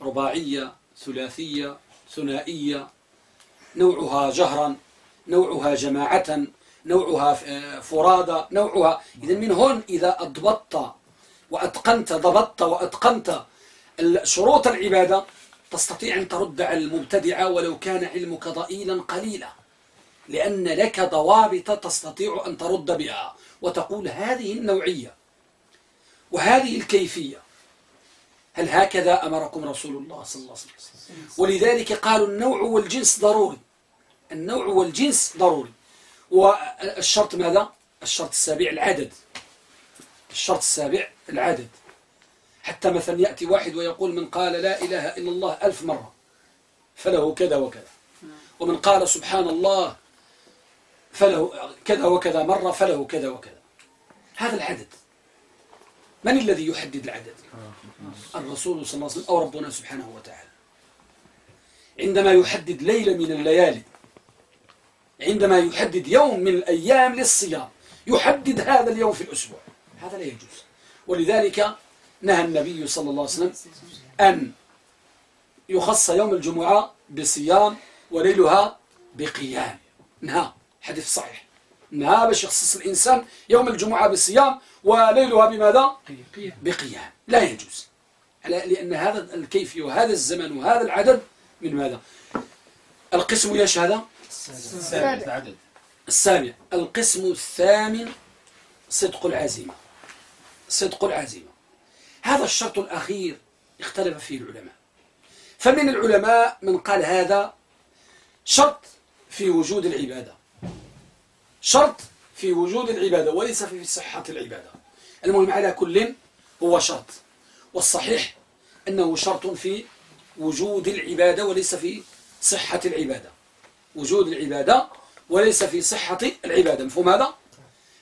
رباعية ثلاثية ثنائية. نوعها جهرا نوعها جماعة. نوعها فرادى نوعها. إذا من هون إذا أضبطت وأتقنت ضبطت وأتقنت شروط العبادة تستطيع أن ترد على المبتدعة ولو كان علمك ضئيلا قليلا لأن لك ضوابط تستطيع أن ترد بها. وتقول هذه النوعية وهذه الكيفية هل هكذا أمركم رسول الله صلى الله عليه وسلم؟ ولذلك قالوا النوع والجنس ضروري. النوع والجنس ضروري. والشرط ماذا؟ الشرط السابع العدد. الشرط السابع العدد. حتى مثلا يأتي واحد ويقول من قال لا إله إلا الله ألف مرة فله كذا وكذا. ومن قال سبحان الله فله كذا وكذا مرة فله كذا وكذا. هذا العدد. من الذي يحدد العدد؟ الرسول صلى الله عليه وسلم أو ربنا سبحانه وتعالى. عندما يحدد ليلة من الليالي عندما يحدد يوم من الأيام للصيام يحدد هذا اليوم في الأسبوع. هذا لا يجوز. ولذلك نهى النبي صلى الله عليه وسلم أن يخص يوم الجمعة بصيام وليلها بقيام. نهى. حديث صحيح. نهى باش يخصص الإنسان يوم الجمعة بصيام وليلها بماذا؟ بقيام. لا يجوز. لأن هذا الكيفي وهذا الزمن وهذا العدد من ماذا؟ القسم يش السابع. القسم الثامن صدق العزيمة. صدق العزيمة. هذا الشرط الأخير اختلف فيه العلماء. فمن العلماء من قال هذا شرط في وجود العبادة. شرط في وجود العبادة وليس في صحة العبادة. المهم على كل هو شرط. والصحيح أنه شرط في وجود العبادة وليس في صحة العبادة. وجود العبادة وليس في صحة العبادة. مفهوم هذا؟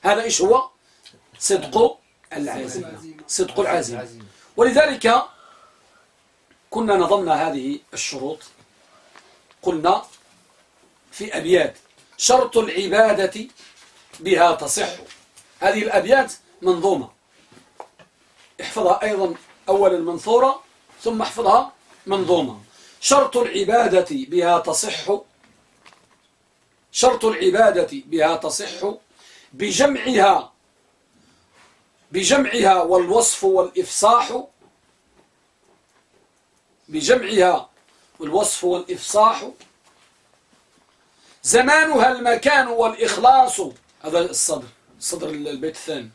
هذا إيش هو؟ صدق العزيمة. صدق العزيمة. ولذلك كنا نظمنا هذه الشروط. قلنا في أبيات شرط العبادة بها تصح. هذه الأبيات منظومة. احفظها أيضا أول المنثورة ثم احفظها منظومة. شرط العبادة بها تصح شرط العبادة بها تصح بجمعها بجمعها والوصف والإفصاح بجمعها والوصف والإفصاح. زمانها المكان والإخلاص هذا الصدر صدر البيت الثاني.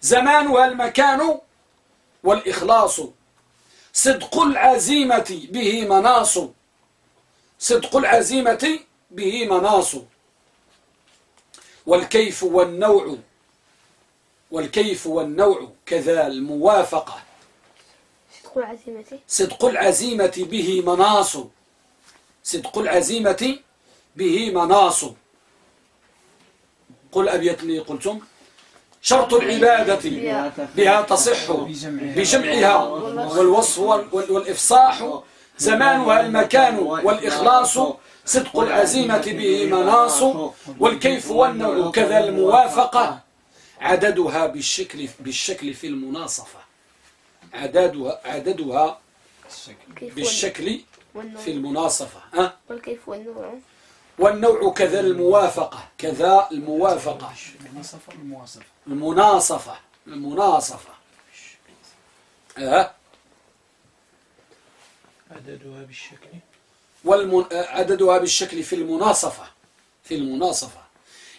زمانها المكان والإخلاص. صدق العزيمة به مناص. صدق العزيمة به مناص. والكيف والنوع والكيف والنوع كذا الموافقة. صدق العزيمة. صدق العزيمة به مناص. صدق العزيمة به مناص. قل أبيت لي قلتم. شرط العبادة بها تصح بجمعها والوصف والإفصاح. زمانها المكان والإخلاص صدق العزيمة به مناص والكيف والنوع كذا الموافقة. عددها بالشكل بالشكل في المناصفة. عددها عددها بالشكل في المناصفة. أه؟ والكيف والنوع؟ والنوع كذا الموافقة. كذا الموافقة. المناصفة المواصفة المناصفة المناصفة. أه؟ عددها بالشكل والمن... عددها بالشكل في المناصفة. في المناصفة.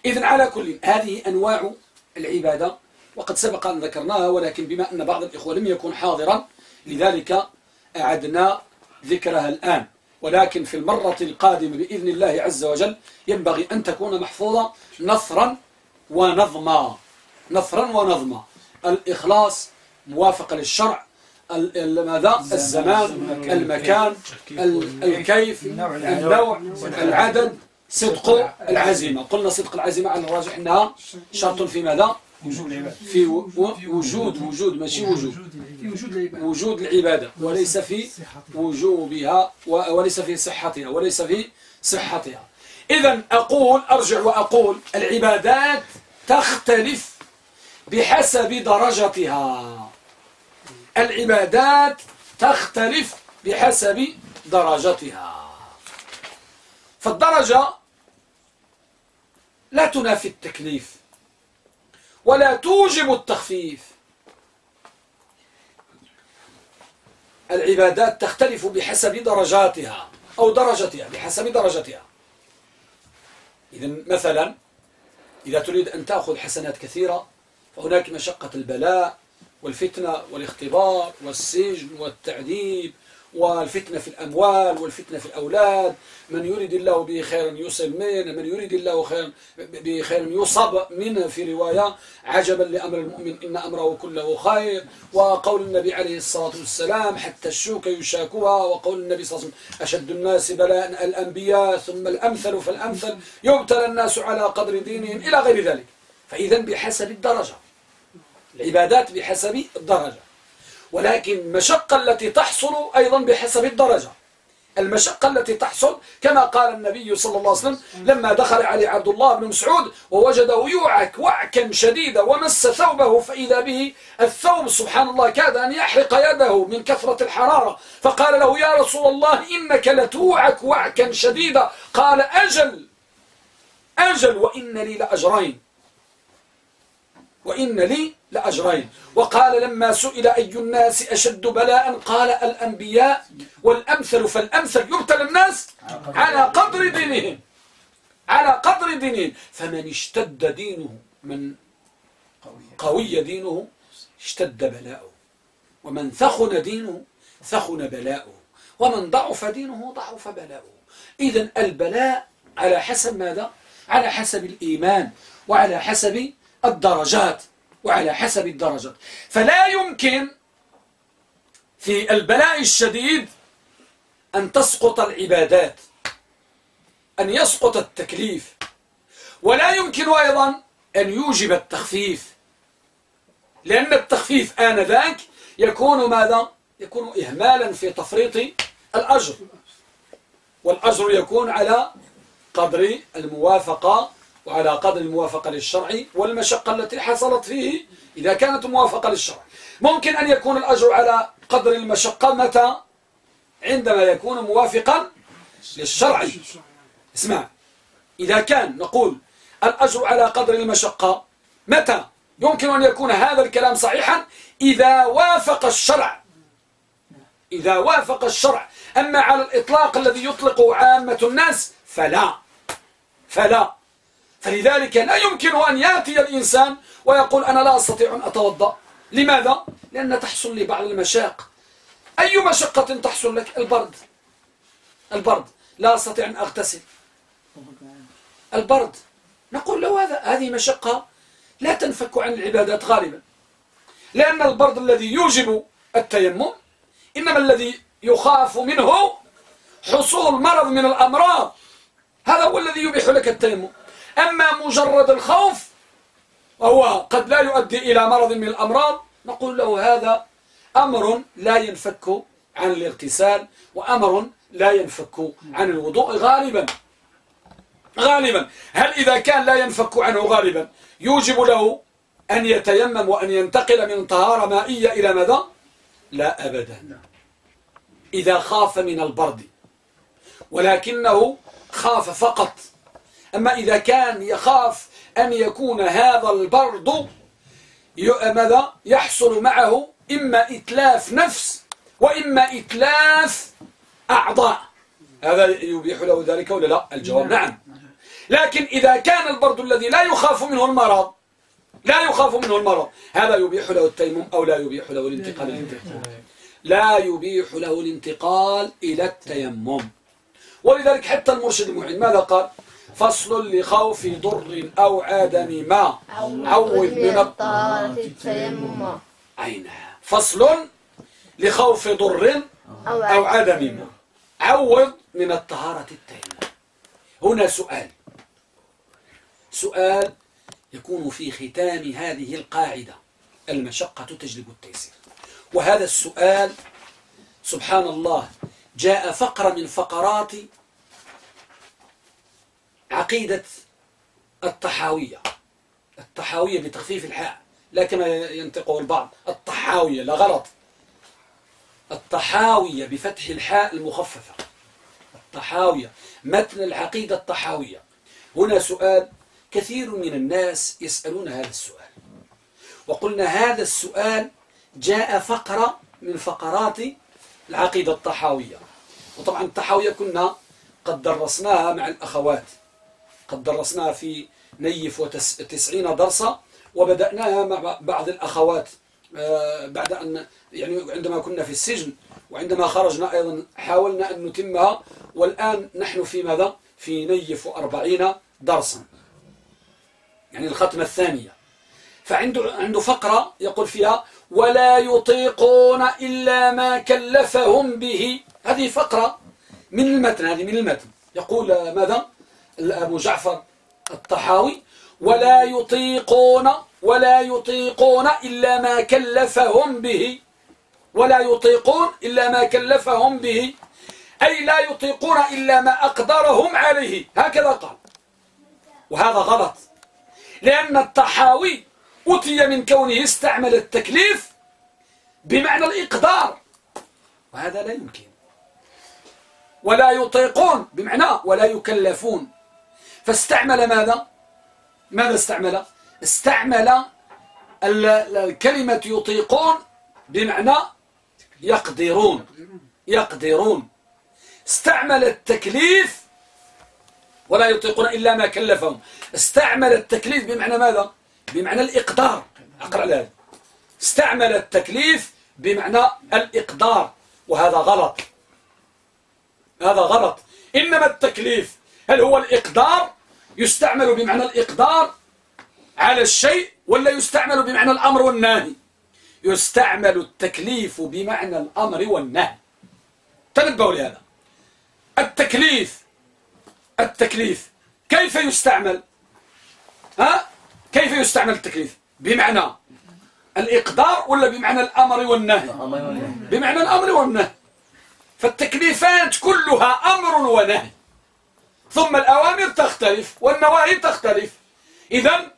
إذن على كل هذه أنواع العبادة. وقد سبق أن ذكرناها ولكن بما أن بعض الإخوة لم يكن حاضرا لذلك أعدنا ذكرها الآن. ولكن في المرة القادمة بإذن الله عز وجل ينبغي أن تكون محفوظة نثرا ونظما. نثرا ونظما. الإخلاص موافقة للشرع ماذا؟ الزمان المكان الكيف النوع العدد صدق العزيمة. قلنا صدق العزيمة على الراجح أنها شرط في ماذا؟ في وجود وجود ماشي وجود. وجود العبادة وليس في وجوبها وليس في صحتها وليس في صحتها. إذا أقول أرجع وأقول العبادات تختلف بحسب درجتها. العبادات تختلف بحسب درجتها. فالدرجة لا تنافي التكليف ولا توجب التخفيف. العبادات تختلف بحسب درجاتها أو درجتها بحسب درجتها. إذا مثلا إذا تريد أن تأخذ حسنات كثيرة فهناك مشقة البلاء والفتنة والاختبار والسجن والتعذيب والفتنة في الأموال والفتنة في الأولاد. من يريد الله به خيرا يصل منه من يريد الله خيرا به خيرا يصب منه في رواية عجبا لأمر المؤمن إن أمره كله خير. وقول النبي عليه الصلاة والسلام حتى الشوك يشاكها وقول النبي صلى الله عليه وسلم أشد الناس بلاء الأنبياء ثم الأمثل فالأمثل يبتلى الناس على قدر دينهم إلى غير ذلك. فإذا بحسب الدرجة. العبادات بحسب الدرجة. ولكن المشقة التي تحصل أيضا بحسب الدرجة. المشقة التي تحصل كما قال النبي صلى الله عليه وسلم لما دخل عليه عبد الله بن مسعود ووجده يوعك وعكا شديدا ومس ثوبه فإذا به الثوب سبحان الله كاد أن يحرق يده من كثرة الحرارة. فقال له يا رسول الله إنك لتوعك وعكا شديدا. قال أجل أجل وإن لي لأجرين. وإن لي لأجرين. وقال لما سئل أي الناس أشد بلاء قال الأنبياء والأمثل فالأمثل يبتلى الناس على قدر دينهم. على قدر دينهم. فمن اشتد دينه من قوي دينه اشتد بلاؤه. ومن ثخن دينه ثخن بلاؤه. ومن ضعف دينه ضعف بلاؤه. إذا البلاء على حسب ماذا؟ على حسب الإيمان. وعلى حسب الدرجات وعلى حسب الدرجات فلا يمكن في البلاء الشديد أن تسقط العبادات أن يسقط التكليف ولا يمكن أيضا أن يوجب التخفيف لأن التخفيف آنذاك يكون ماذا؟ يكون إهمالا في تفريط الأجر والأجر يكون على قدر الموافقة وعلى قدر الموافقة للشرع والمشقة التي حصلت فيه إذا كانت موافقة للشرع. ممكن أن يكون الأجر على قدر المشقة متى؟ عندما يكون موافقا للشرع. اسمع إذا كان نقول الأجر على قدر المشقة متى؟ يمكن أن يكون هذا الكلام صحيحا إذا وافق الشرع. إذا وافق الشرع. أما على الإطلاق الذي يطلقه عامة الناس فلا. فلا. فلذلك لا يمكن أن يأتي الإنسان ويقول أنا لا أستطيع أن أتوضأ. لماذا؟ لأن تحصل لي بعض المشاق. أي مشقة تحصل لك؟ البرد. البرد. لا أستطيع أن أغتسل. البرد. نقول له هذا هذه مشقة لا تنفك عن العبادات غالبا. لأن البرد الذي يوجب التيمم إنما الذي يخاف منه حصول مرض من الأمراض. هذا هو الذي يبيح لك التيمم. أما مجرد الخوف وهو قد لا يؤدي إلى مرض من الأمراض نقول له هذا أمر لا ينفك عن الاغتسال وأمر لا ينفك عن الوضوء غالبا. غالبا. هل إذا كان لا ينفك عنه غالبا يوجب له أن يتيمم وأن ينتقل من طهارة مائية إلى ماذا؟ لا أبدا. إذا خاف من البرد ولكنه خاف فقط أما إذا كان يخاف أن يكون هذا البرد ماذا؟ يحصل معه إما إتلاف نفس وإما إتلاف أعضاء. هذا يبيح له ذلك ولا لا؟ الجواب نعم. لكن إذا كان البرد الذي لا يخاف منه المرض لا يخاف منه المرض هذا يبيح له التيمم أو لا يبيح له الانتقال؟ لا يبيح له الانتقال إلى التيمم. ولذلك حتى المرشد المعين ماذا قال؟ فصل لخوف ضر أو عدم ما. عوض من الطهارة التيمم. عينها فصل لخوف ضر أو عدم ما. عوض من الطهارة التيمم. هنا سؤال. سؤال يكون في ختام هذه القاعدة. المشقة تجلب التيسير. وهذا السؤال سبحان الله جاء فقرة من فقرات عقيدة الطحاوية. الطحاوية بتخفيف الحاء لا كما ينطقه البعض. الطحاوية لا غلط. الطحاوية بفتح الحاء المخففة. الطحاوية متن العقيدة الطحاوية. هنا سؤال كثير من الناس يسألون هذا السؤال. وقلنا هذا السؤال جاء فقرة من فقرات العقيدة الطحاوية. وطبعا الطحاوية كنا قد درسناها مع الأخوات. قد درسناها في نيف وتسعين درسا وبدأناها مع بعض الأخوات آه، بعد أن يعني عندما كنا في السجن وعندما خرجنا أيضا حاولنا أن نتمها والآن نحن في ماذا؟ في نيف أربعين درسا. يعني الختمة الثانية. فعنده عنده فقرة يقول فيها ولا يطيقون إلا ما كلفهم به. هذه فقرة من المتن هذه من المتن. يقول ماذا؟ أبو جعفر الطحاوي ولا يطيقون ولا يطيقون إلا ما كلفهم به ولا يطيقون إلا ما كلفهم به أي لا يطيقون إلا ما أقدرهم عليه. هكذا قال. وهذا غلط. لأن الطحاوي أتي من كونه استعمل التكليف بمعنى الإقدار. وهذا لا يمكن. ولا يطيقون بمعنى ولا يكلفون. فاستعمل ماذا؟ ماذا استعمل؟ استعمل الكلمة يطيقون بمعنى يقدرون. يقدرون. استعمل التكليف ولا يطيقون إلا ما كلفهم. استعمل التكليف بمعنى ماذا؟ بمعنى الإقدار. أقرأ لهذا استعمل التكليف بمعنى الإقدار. وهذا غلط. هذا غلط. إنما التكليف هل هو الإقدار يستعمل بمعنى الإقدار على الشيء ولا يستعمل بمعنى الأمر والنهي؟ يستعمل التكليف بمعنى الأمر والنهي. تنبهوا لهذا. التكليف التكليف. كيف يستعمل؟ ها؟ كيف يستعمل التكليف؟ بمعنى الإقدار ولا بمعنى الأمر والنهي؟ بمعنى الأمر والنهي. فالتكليفات كلها أمر ونهي. ثم الأوامر تختلف والنواهي تختلف. إذا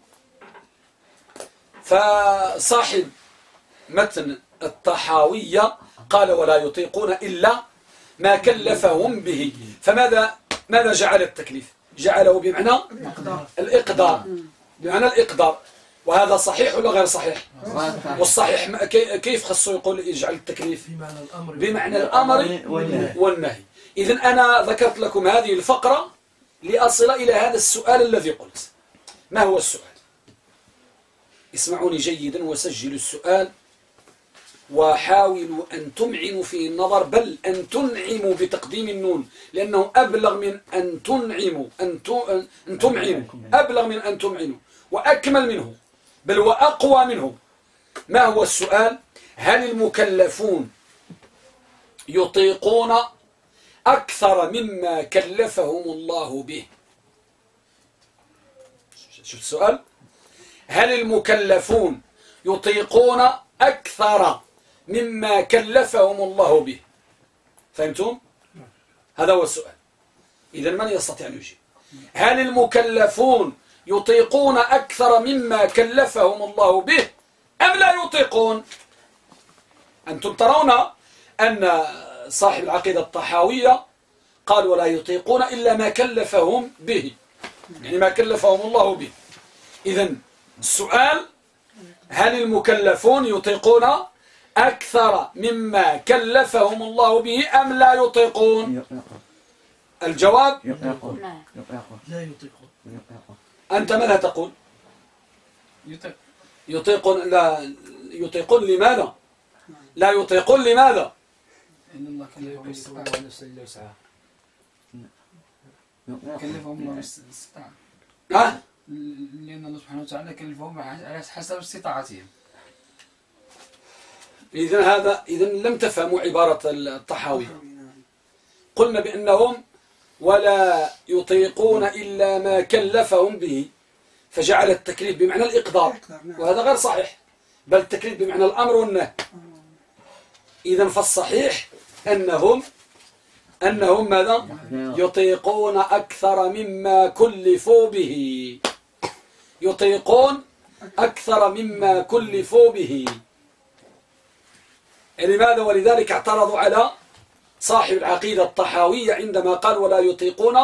فصاحب متن الطحاوية قال ولا يطيقون إلا ما كلفهم به. فماذا ماذا جعل التكليف؟ جعله بمعنى الإقدار. بمعنى الإقدار. وهذا صحيح ولا غير صحيح؟ والصحيح كيف خصه يقول يجعل التكليف؟ بمعنى الأمر, بمعنى الأمر والنهي. إذا أنا ذكرت لكم هذه الفقرة لأصل إلى هذا السؤال الذي قلت. ما هو السؤال؟ اسمعوني جيدا وسجلوا السؤال وحاولوا أن تمعنوا في النظر بل أن تنعموا بتقديم النون لأنه أبلغ من أن تنعموا أن تمعنوا أبلغ من أن تمعنوا وأكمل منه بل وأقوى منه. ما هو السؤال؟ هل المكلفون يطيقون أكثر مما كلفهم الله به. شوف السؤال؟ هل المكلفون يطيقون أكثر مما كلفهم الله به؟ فهمتم؟ هذا هو السؤال. إذا من يستطيع أن يجيب؟ هل المكلفون يطيقون أكثر مما كلفهم الله به أم لا يطيقون؟ أنتم ترون أن صاحب العقيدة الطحاوية قال ولا يطيقون إلا ما كلفهم به. يعني ما كلفهم الله به. إذا السؤال هل المكلفون يطيقون أكثر مما كلفهم الله به أم لا يطيقون؟ الجواب؟ لا يطيقون. أنت ماذا تقول؟ يطيقون لا يطيقون لماذا؟ لا يطيقون لماذا؟ إن الله كلفهم وسعها كلفهم الله ها؟ لأن الله سبحانه وتعالى كلفهم على حسب استطاعتهم إذا هذا إذا لم تفهموا عبارة الطحاوي. قلنا بأنهم ولا يطيقون إلا ما كلفهم به فجعل التكليف بمعنى الإقدار. وهذا غير صحيح بل التكليف بمعنى الأمر والنهي. إذا فالصحيح أنهم أنهم ماذا؟ يطيقون أكثر مما كلفوا به. يطيقون أكثر مما كلفوا به. لماذا؟ ولذلك اعترضوا على صاحب العقيدة الطحاوية عندما قال ولا يطيقون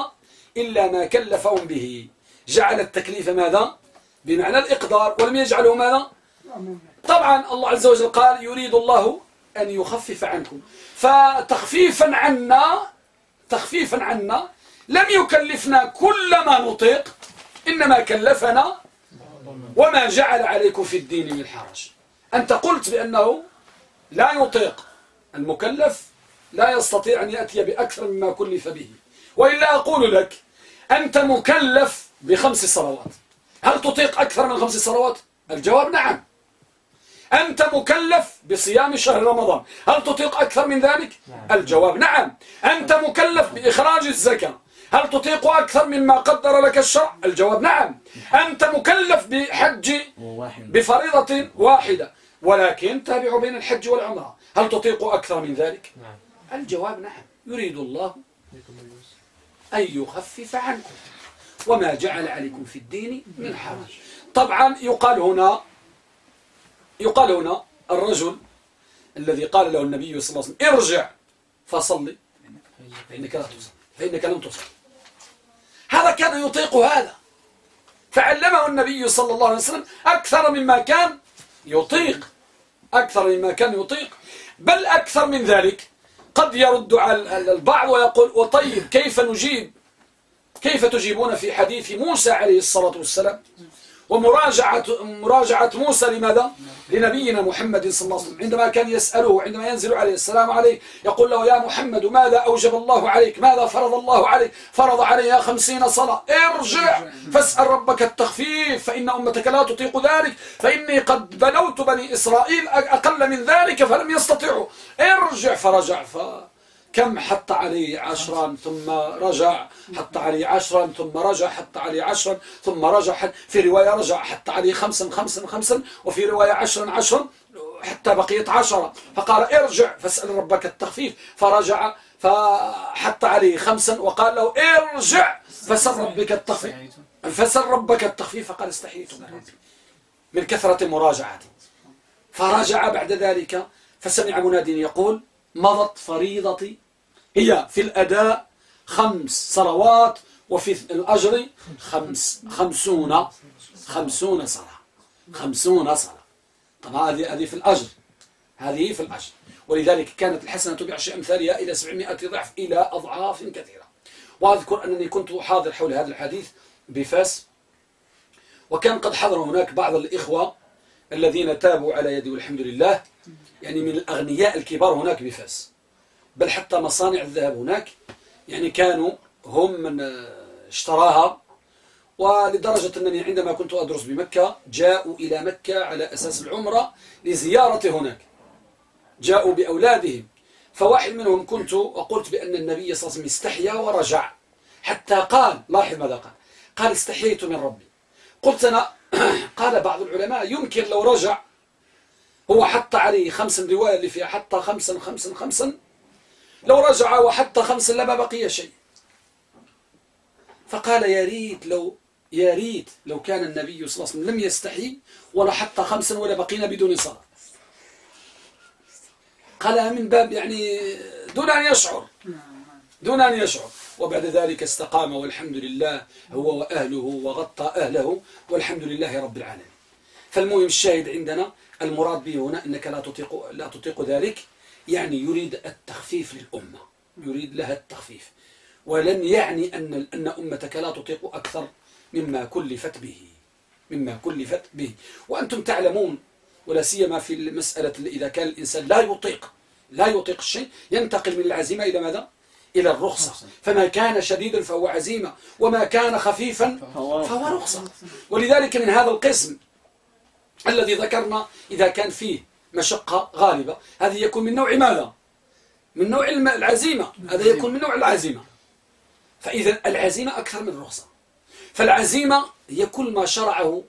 إلا ما كلفهم به. جعل التكليف ماذا؟ بمعنى الإقدار. ولم يجعله ماذا؟ طبعا الله عز وجل قال يريد الله أن يخفف عنكم. فتخفيفا عنا تخفيفا عنا لم يكلفنا كل ما نطيق إنما كلفنا وما جعل عليكم في الدين من حرج. أنت قلت بأنه لا يطيق المكلف لا يستطيع أن يأتي بأكثر مما كلف به. وإلا أقول لك أنت مكلف بخمس صلوات. هل تطيق أكثر من خمس صلوات؟ الجواب نعم. أنت مكلف بصيام شهر رمضان. هل تطيق أكثر من ذلك؟ الجواب نعم. أنت مكلف بإخراج الزكاة. هل تطيق أكثر مما قدر لك الشرع؟ الجواب نعم. أنت مكلف بحج بفريضة واحدة. ولكن تابعوا بين الحج والعمرة. هل تطيق أكثر من ذلك؟ الجواب نعم. يريد الله أن يخفف عنكم. وما جعل عليكم في الدين من حرج. طبعا يقال هنا يقال هنا الرجل الذي قال له النبي صلى الله عليه وسلم ارجع فصلي. فإنك لا تصل فإنك لم تصل هذا كان يطيق هذا. فعلمه النبي صلى الله عليه وسلم أكثر مما كان يطيق. أكثر مما كان يطيق. بل أكثر من ذلك قد يرد على البعض ويقول وطيب كيف نجيب؟ كيف تجيبون في حديث موسى عليه الصلاة والسلام؟ ومراجعة مراجعة موسى لماذا؟ لنبينا محمد صلى الله عليه وسلم. عندما كان يسأله عندما ينزل عليه السلام عليه يقول له يا محمد ماذا أوجب الله عليك؟ ماذا فرض الله عليك؟ فرض عليها خمسين صلاة. ارجع فاسأل ربك التخفيف فإن أمتك لا تطيق ذلك فإني قد بلوت بني إسرائيل أقل من ذلك فلم يستطيعوا. ارجع فرجع فرجع كم حط عليه عشرا ثم رجع حط عليه عشرا ثم رجع حط عليه عشرا ثم رجع في رواية رجع حط عليه خمسا خمسا خمسا وفي رواية عشرا عشرا حتى بقيت عشرة. فقال ارجع فاسأل ربك التخفيف. فرجع فحط عليه خمسا وقال له ارجع فسل ربك التخفيف. فسل ربك التخفيف فقال استحييت من من كثرة مراجعته فرجع بعد ذلك فسمع مناد يقول مضت فريضتي هي في الأداء خمس صلوات وفي الأجر خمس خمسون خمسون صلاة خمسون صلاة. طبعا هذه هذه في الأجر هذه في الأجر. ولذلك كانت الحسنة بعشر أمثالها إلى 700 ضعف إلى أضعاف كثيرة. وأذكر أنني كنت حاضر حول هذا الحديث بفاس وكان قد حضر هناك بعض الإخوة الذين تابوا على يدي والحمد لله يعني من الأغنياء الكبار هناك بفاس. بل حتى مصانع الذهب هناك يعني كانوا هم من اشتراها. ولدرجة أنني عندما كنت أدرس بمكة جاءوا إلى مكة على أساس العمرة لزيارة هناك. جاءوا بأولادهم. فواحد منهم كنت وقلت بأن النبي صلى الله عليه وسلم استحيا ورجع. حتى قال لاحظ ماذا قال؟ قال استحييت من ربي. قلت أنا *clears throat* قال بعض العلماء يمكن لو رجع. هو حط عليه خمس رواية اللي فيها حط خمسا خمسا خمسا. لو رجع وحط خمسا لما بقي شيء. فقال يا ريت لو يا ريت لو كان النبي صلى الله عليه وسلم لم يستحي ولا حط خمسا ولا بقينا بدون صلاة. قال من باب يعني دون أن يشعر. دون أن يشعر. وبعد ذلك استقام والحمد لله هو وأهله وغطى أهله والحمد لله رب العالمين. فالمهم الشاهد عندنا المراد به هنا أنك لا تطيق, لا تطيق ذلك. يعني يريد التخفيف للأمة يريد لها التخفيف. ولن يعني أن, أن أمتك لا تطيق أكثر مما كلفت به مما كلفت به. وأنتم تعلمون ولا سيما في المسألة إذا كان الإنسان لا يطيق لا يطيق الشيء ينتقل من العزيمة إلى ماذا؟ إلى الرخصة. فما كان شديدا فهو عزيمة وما كان خفيفا فهو رخصة. ولذلك من هذا القسم الذي ذكرنا إذا كان فيه مشقة غالبة. هذه يكون من نوع ماذا؟ من نوع العزيمة. هذا يكون من نوع العزيمة. فإذا العزيمة أكثر من الرخصة. فالعزيمة هي كل ما شرعه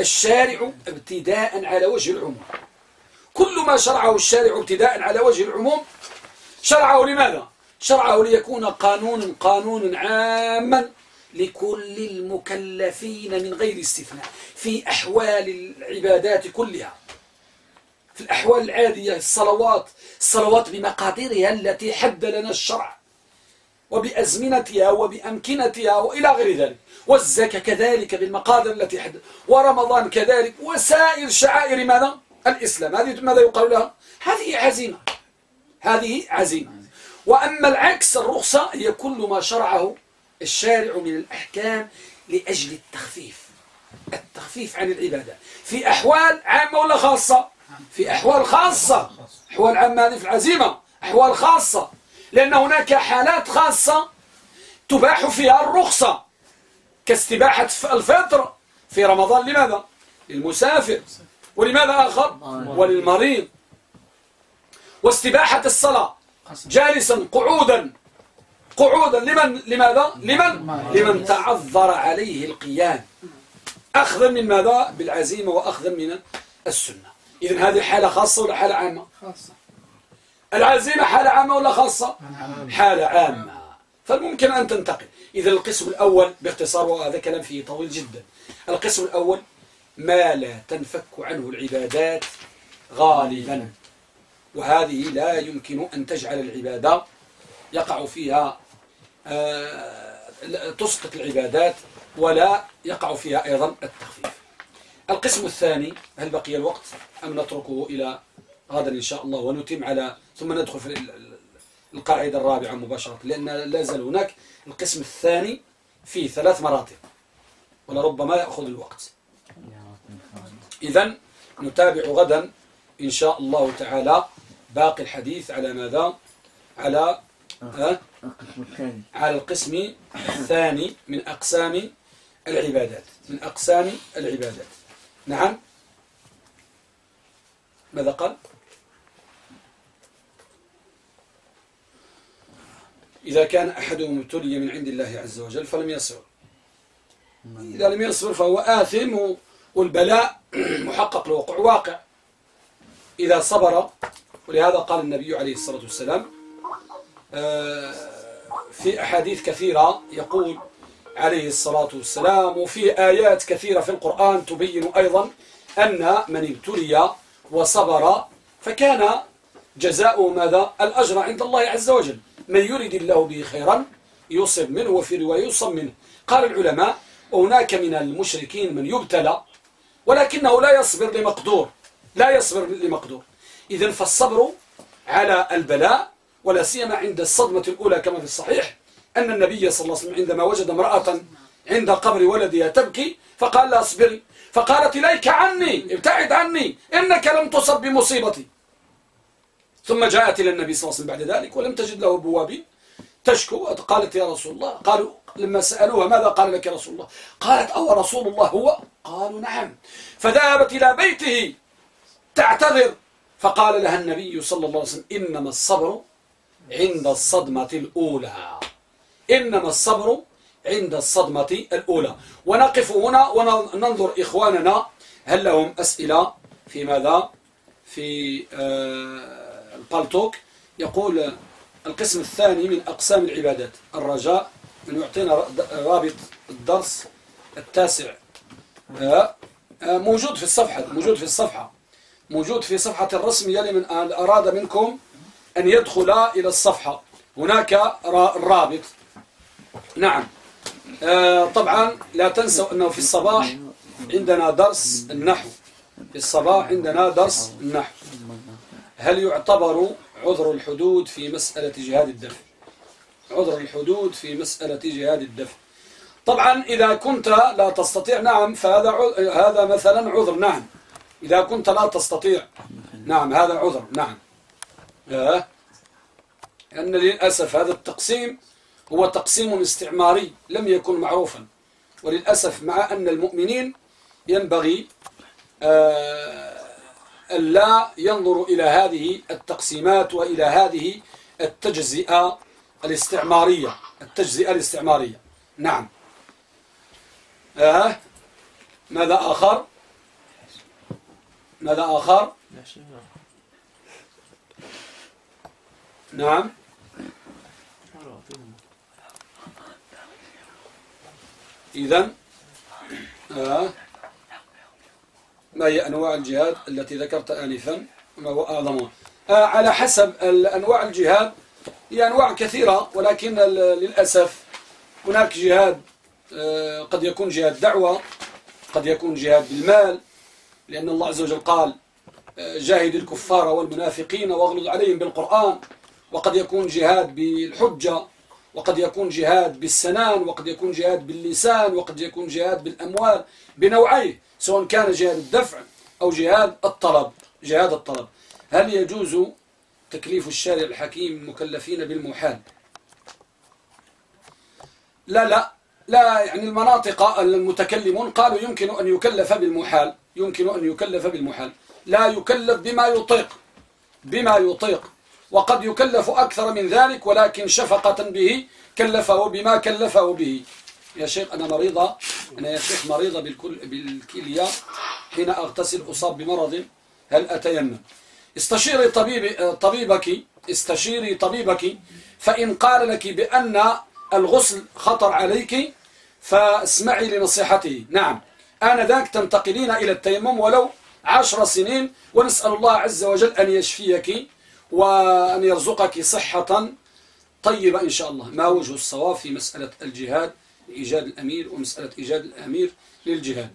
الشارع ابتداء على وجه العموم. كل ما شرعه الشارع ابتداء على وجه العموم شرعه لماذا؟ شرعه ليكون قانون قانون عاما لكل المكلفين من غير استثناء في أحوال العبادات كلها. في الأحوال العادية الصلوات الصلوات بمقاديرها التي حد لنا الشرع وبأزمنتها وبأمكنتها وإلى غير ذلك والزكاة كذلك بالمقادير التي حد ورمضان كذلك وسائر شعائر ماذا؟ الإسلام. هذه ماذا يقال لها؟ هذه عزيمة. هذه عزيمة. وأما العكس الرخصة هي كل ما شرعه الشارع من الأحكام لأجل التخفيف التخفيف عن العبادة. في أحوال عامة ولا خاصة؟ في أحوال خاصة. أحوال عامة هذه في العزيمة. أحوال خاصة. لأن هناك حالات خاصة تباح فيها الرخصة. كاستباحة الفطر في رمضان. لماذا؟ للمسافر. ولماذا آخر؟ وللمريض. واستباحة الصلاة. جالسا قعودا. قعودا. لمن؟ لماذا؟ لمن؟ لمن تعذر عليه القيام. أخذا من ماذا؟ بالعزيمة وأخذا من السنة. إذن هذه حالة خاصة ولا حالة عامة؟ خاصة. العزيمة حالة عامة ولا خاصة؟ حالة عامة. فالممكن أن تنتقل. إذا القسم الأول باختصار وهذا كلام فيه طويل جدا. القسم الأول ما لا تنفك عنه العبادات غالبا. وهذه لا يمكن أن تجعل العبادة يقع فيها آه، تسقط العبادات ولا يقع فيها أيضا التخفيف. القسم الثاني هل بقي الوقت؟ أم نتركه إلى غدا إن شاء الله ونتم على ثم ندخل في القاعدة الرابعة مباشرة لأن لا زال هناك القسم الثاني فيه ثلاث مراتب ولربما يأخذ الوقت. إذا نتابع غدا إن شاء الله تعالى باقي الحديث على ماذا؟ على على القسم الثاني من أقسام العبادات من أقسام العبادات. نعم؟ ماذا قال؟ إذا كان أحدهم ابتلي من عند الله عز وجل فلم يصبر. إذا لم يصبر فهو آثم والبلاء *clears throat* محقق الوقوع واقع. إذا صبر ولهذا قال النبي عليه الصلاة والسلام آه، في أحاديث كثيرة يقول عليه الصلاة والسلام وفي آيات كثيرة في القرآن تبين أيضا أن من ابتلي وصبر فكان جزاؤه ماذا؟ الأجر عند الله عز وجل. من يريد الله به خيرا يصب منه وفي رواية يصب منه. قال العلماء وهناك من المشركين من يبتلى ولكنه لا يصبر لمقدور لا يصبر لمقدور. إذا فالصبر على البلاء ولا سيما عند الصدمة الأولى كما في الصحيح أن النبي صلى الله عليه وسلم عندما وجد امرأة عند قبر ولدها تبكي فقال لا اصبري. فقالت إليك عني ابتعد عني إنك لم تصب بمصيبتي. ثم جاءت إلى النبي صلى الله عليه وسلم بعد ذلك ولم تجد له بوابين تشكو قالت يا رسول الله قالوا لما سألوها ماذا قال لك يا رسول الله؟ قالت أو رسول الله هو؟ قالوا نعم. فذهبت إلى بيته تعتذر. فقال لها النبي صلى الله عليه وسلم إنما الصبر عند الصدمة الأولى. إنما الصبر عند الصدمة الأولى. ونقف هنا وننظر إخواننا هل لهم أسئلة في ماذا؟ في آه، البالتوك يقول القسم الثاني من أقسام العبادات الرجاء أن يعطينا رابط الدرس التاسع. آه، آه، موجود في الصفحة موجود في الصفحة. موجود في صفحة الرسم يلي من أراد منكم أن يدخل إلى الصفحة. هناك الرابط نعم. آه، طبعا لا تنسوا أنه في الصباح عندنا درس النحو. في الصباح عندنا درس النحو. هل يعتبر عذر الحدود في مسألة جهاد الدفع؟ عذر الحدود في مسألة جهاد الدفع. طبعا إذا كنت لا تستطيع نعم فهذا هذا مثلا عذر نعم. إذا كنت لا تستطيع نعم هذا عذر نعم. آه. أن للأسف هذا التقسيم هو تقسيم استعماري لم يكن معروفا. وللأسف مع أن المؤمنين ينبغي آه لا ينظروا إلى هذه التقسيمات وإلى هذه التجزئة الاستعمارية. التجزئة الاستعمارية. نعم. آه ماذا آخر؟ ماذا آخر؟ نعم. إذا آه ما هي أنواع الجهاد التي ذكرت آنفا؟ ما هو أعظمها آه على حسب أنواع الجهاد هي أنواع كثيرة ولكن للأسف هناك جهاد آه قد يكون جهاد دعوة قد يكون جهاد بالمال لأن الله عز وجل قال جاهد الكفار والمنافقين واغلظ عليهم بالقرآن وقد يكون جهاد بالحجة وقد يكون جهاد بالسنان وقد يكون جهاد باللسان وقد يكون جهاد بالأموال بنوعيه سواء كان جهاد الدفع أو جهاد الطلب. جهاد الطلب. هل يجوز تكليف الشارع الحكيم المكلفين بالمحال؟ لا لا لا يعني المناطق المتكلمون قالوا يمكن أن يكلف بالمحال يمكن أن يكلف بالمحال. لا يكلف بما يطيق بما يطيق. وقد يكلف أكثر من ذلك ولكن شفقة به كلفه بما كلفه به. يا شيخ أنا مريضة. أنا يا شيخ مريضة بالكل بالكلية حين أغتسل أصاب بمرض. هل أتيمم؟ استشيري طبيب طبيبك استشيري طبيبك فإن قال لك بأن الغسل خطر عليك فاسمعي لنصيحته. نعم. آنذاك تنتقلين إلى التيمم ولو عشر سنين ونسأل الله عز وجل أن يشفيك. وأن يرزقك صحة طيبة إن شاء الله. ما وجه الصواب في مسألة الجهاد؟ إيجاد الأمير ومسألة إيجاد الأمير للجهاد.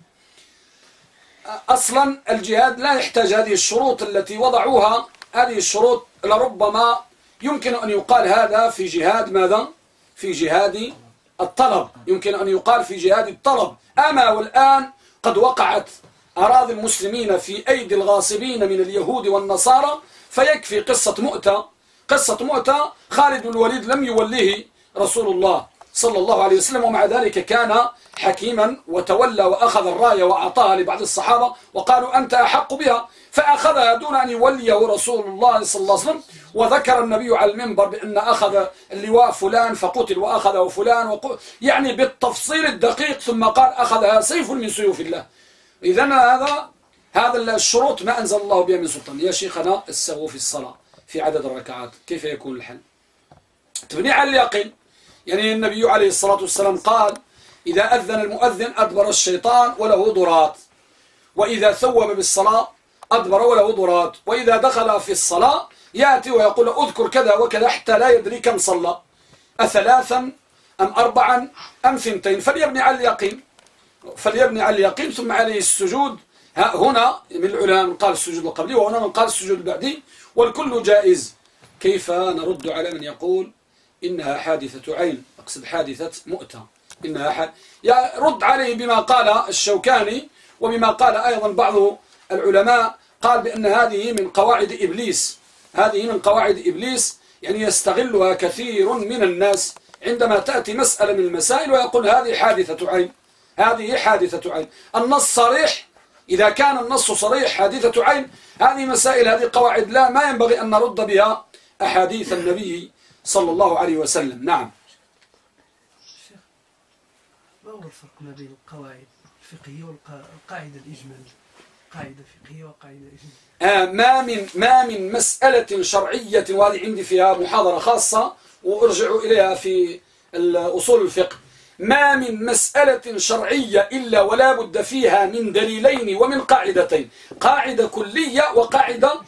أصلا الجهاد لا يحتاج هذه الشروط التي وضعوها. هذه الشروط لربما يمكن أن يقال هذا في جهاد ماذا؟ في جهاد الطلب. يمكن أن يقال في جهاد الطلب. أما والآن قد وقعت أراضي المسلمين في أيدي الغاصبين من اليهود والنصارى فيكفي قصة مؤتة. قصة مؤتة خالد بن الوليد لم يوليه رسول الله صلى الله عليه وسلم ومع ذلك كان حكيما وتولى وأخذ الراية وأعطاها لبعض الصحابة وقالوا أنت أحق بها فأخذها دون أن يوليه رسول الله صلى الله عليه وسلم. وذكر النبي على المنبر بأن أخذ اللواء فلان فقتل وأخذه فلان وق... يعني بالتفصيل الدقيق ثم قال أخذها سيف من سيوف الله. إذا هذا هذا الشروط ما أنزل الله بها من سلطان. يا شيخنا السهو في الصلاة في عدد الركعات. كيف يكون الحل؟ تبني على اليقين. يعني النبي عليه الصلاة والسلام قال إذا أذن المؤذن أدبر الشيطان وله ضرات وإذا ثوب بالصلاة أدبر وله ضرات وإذا دخل في الصلاة يأتي ويقول أذكر كذا وكذا حتى لا يدري كم صلى. أثلاثا أم أربعا أم ثنتين. فليبني على اليقين. فليبني على اليقين ثم عليه السجود هنا من العلماء من قال السجود القبلي وهنا من قال السجود البعدي والكل جائز. كيف نرد على من يقول إنها حادثة عين؟ أقصد حادثة مؤتة. إنها حد رد عليه بما قال الشوكاني وبما قال أيضا بعض العلماء. قال بأن هذه من قواعد إبليس. هذه من قواعد إبليس يعني يستغلها كثير من الناس عندما تأتي مسألة من المسائل ويقول هذه حادثة عين. هذه حادثة عين. النص صريح إذا كان النص صريح حادثة عين هذه مسائل هذه قواعد لا ما ينبغي أن نرد بها أحاديث النبي صلى الله عليه وسلم. نعم. ما هو الفرق ما بين القواعد الفقهية والقاعدة الإجمالية قاعدة فقهية وقاعدة إجمالية آه ما من ما من مسألة شرعية وهذه عندي فيها محاضرة خاصة وأرجع إليها في أصول الفقه. ما من مسألة شرعية إلا ولا بد فيها من دليلين ومن قاعدتين قاعدة كلية وقاعدة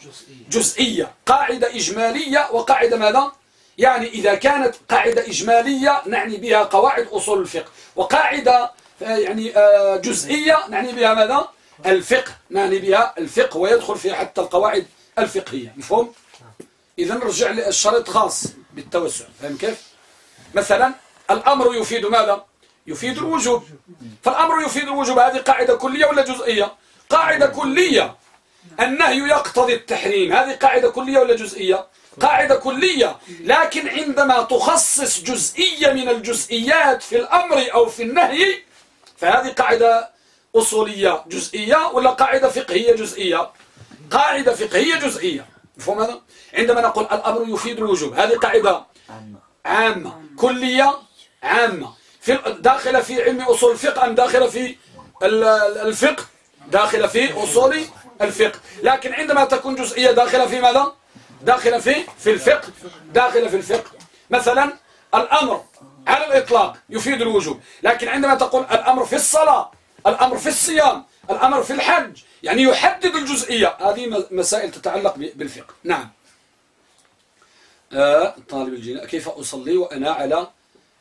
جزئية قاعدة إجمالية وقاعدة ماذا؟ يعني إذا كانت قاعدة إجمالية نعني بها قواعد أصول الفقه وقاعدة يعني آه، جزئية نعني بها ماذا؟ الفقه نعني بها الفقه ويدخل فيها حتى القواعد الفقهية مفهوم؟ إذا نرجع للشرط خاص بالتوسع فهم كيف؟ مثلا الأمر يفيد ماذا؟ يفيد الوجوب. فالأمر يفيد الوجوب. هذه قاعدة كلية ولا جزئية؟ قاعدة كلية. النهي يقتضي التحريم. هذه قاعدة كلية ولا جزئية؟ قاعدة كلية. لكن عندما تخصص جزئية من الجزئيات في الأمر أو في النهي فهذه قاعدة أصولية جزئية ولا قاعدة فقهية جزئية؟ قاعدة فقهية جزئية. مفهوم هذا؟ عندما نقول الأمر يفيد الوجوب هذه قاعدة عامة. كلية عامة في داخلة في علم أصول الفقه أم داخلة في الفقه. داخلة في أصول الفقه. لكن عندما تكون جزئية داخلة في ماذا؟ داخلة في في الفقه. داخلة في الفقه. مثلا الأمر على الإطلاق يفيد الوجوب. لكن عندما تقول الأمر في الصلاة الأمر في الصيام الأمر في الحج يعني يحدد الجزئية. هذه مسائل تتعلق بالفقه. نعم. آه طالب الجناء كيف أصلي وأنا على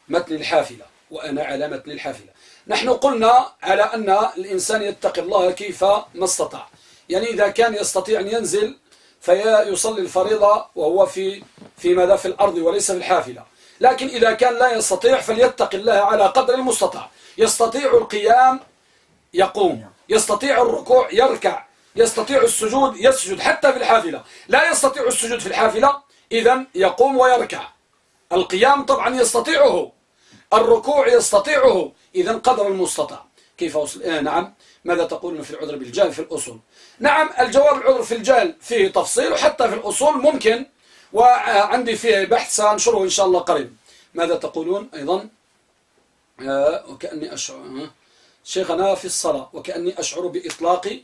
متن الحافلة وأنا على متن الحافلة. نحن قلنا على أن الإنسان يتقي الله كيف ما استطاع. يعني إذا كان يستطيع أن ينزل فيصلي الفريضة وهو في في ماذا في الأرض وليس في الحافلة. لكن إذا كان لا يستطيع فليتق الله على قدر المستطاع. يستطيع القيام يقوم. يستطيع الركوع يركع. يستطيع السجود يسجد حتى في الحافلة. لا يستطيع السجود في الحافلة إذا يقوم ويركع. القيام طبعا يستطيعه. الركوع يستطيعه إذا قدر المستطاع. كيف أصل... آه نعم. ماذا تقولون في العذر بالجهل في الأصول؟ نعم الجواب العذر في الجهل فيه تفصيل وحتى في الأصول ممكن وعندي فيه بحث سأنشره إن شاء الله قريب. ماذا تقولون أيضا؟ آه وكأني أشعر آه. شيخنا في الصلاة وكأني أشعر بإطلاق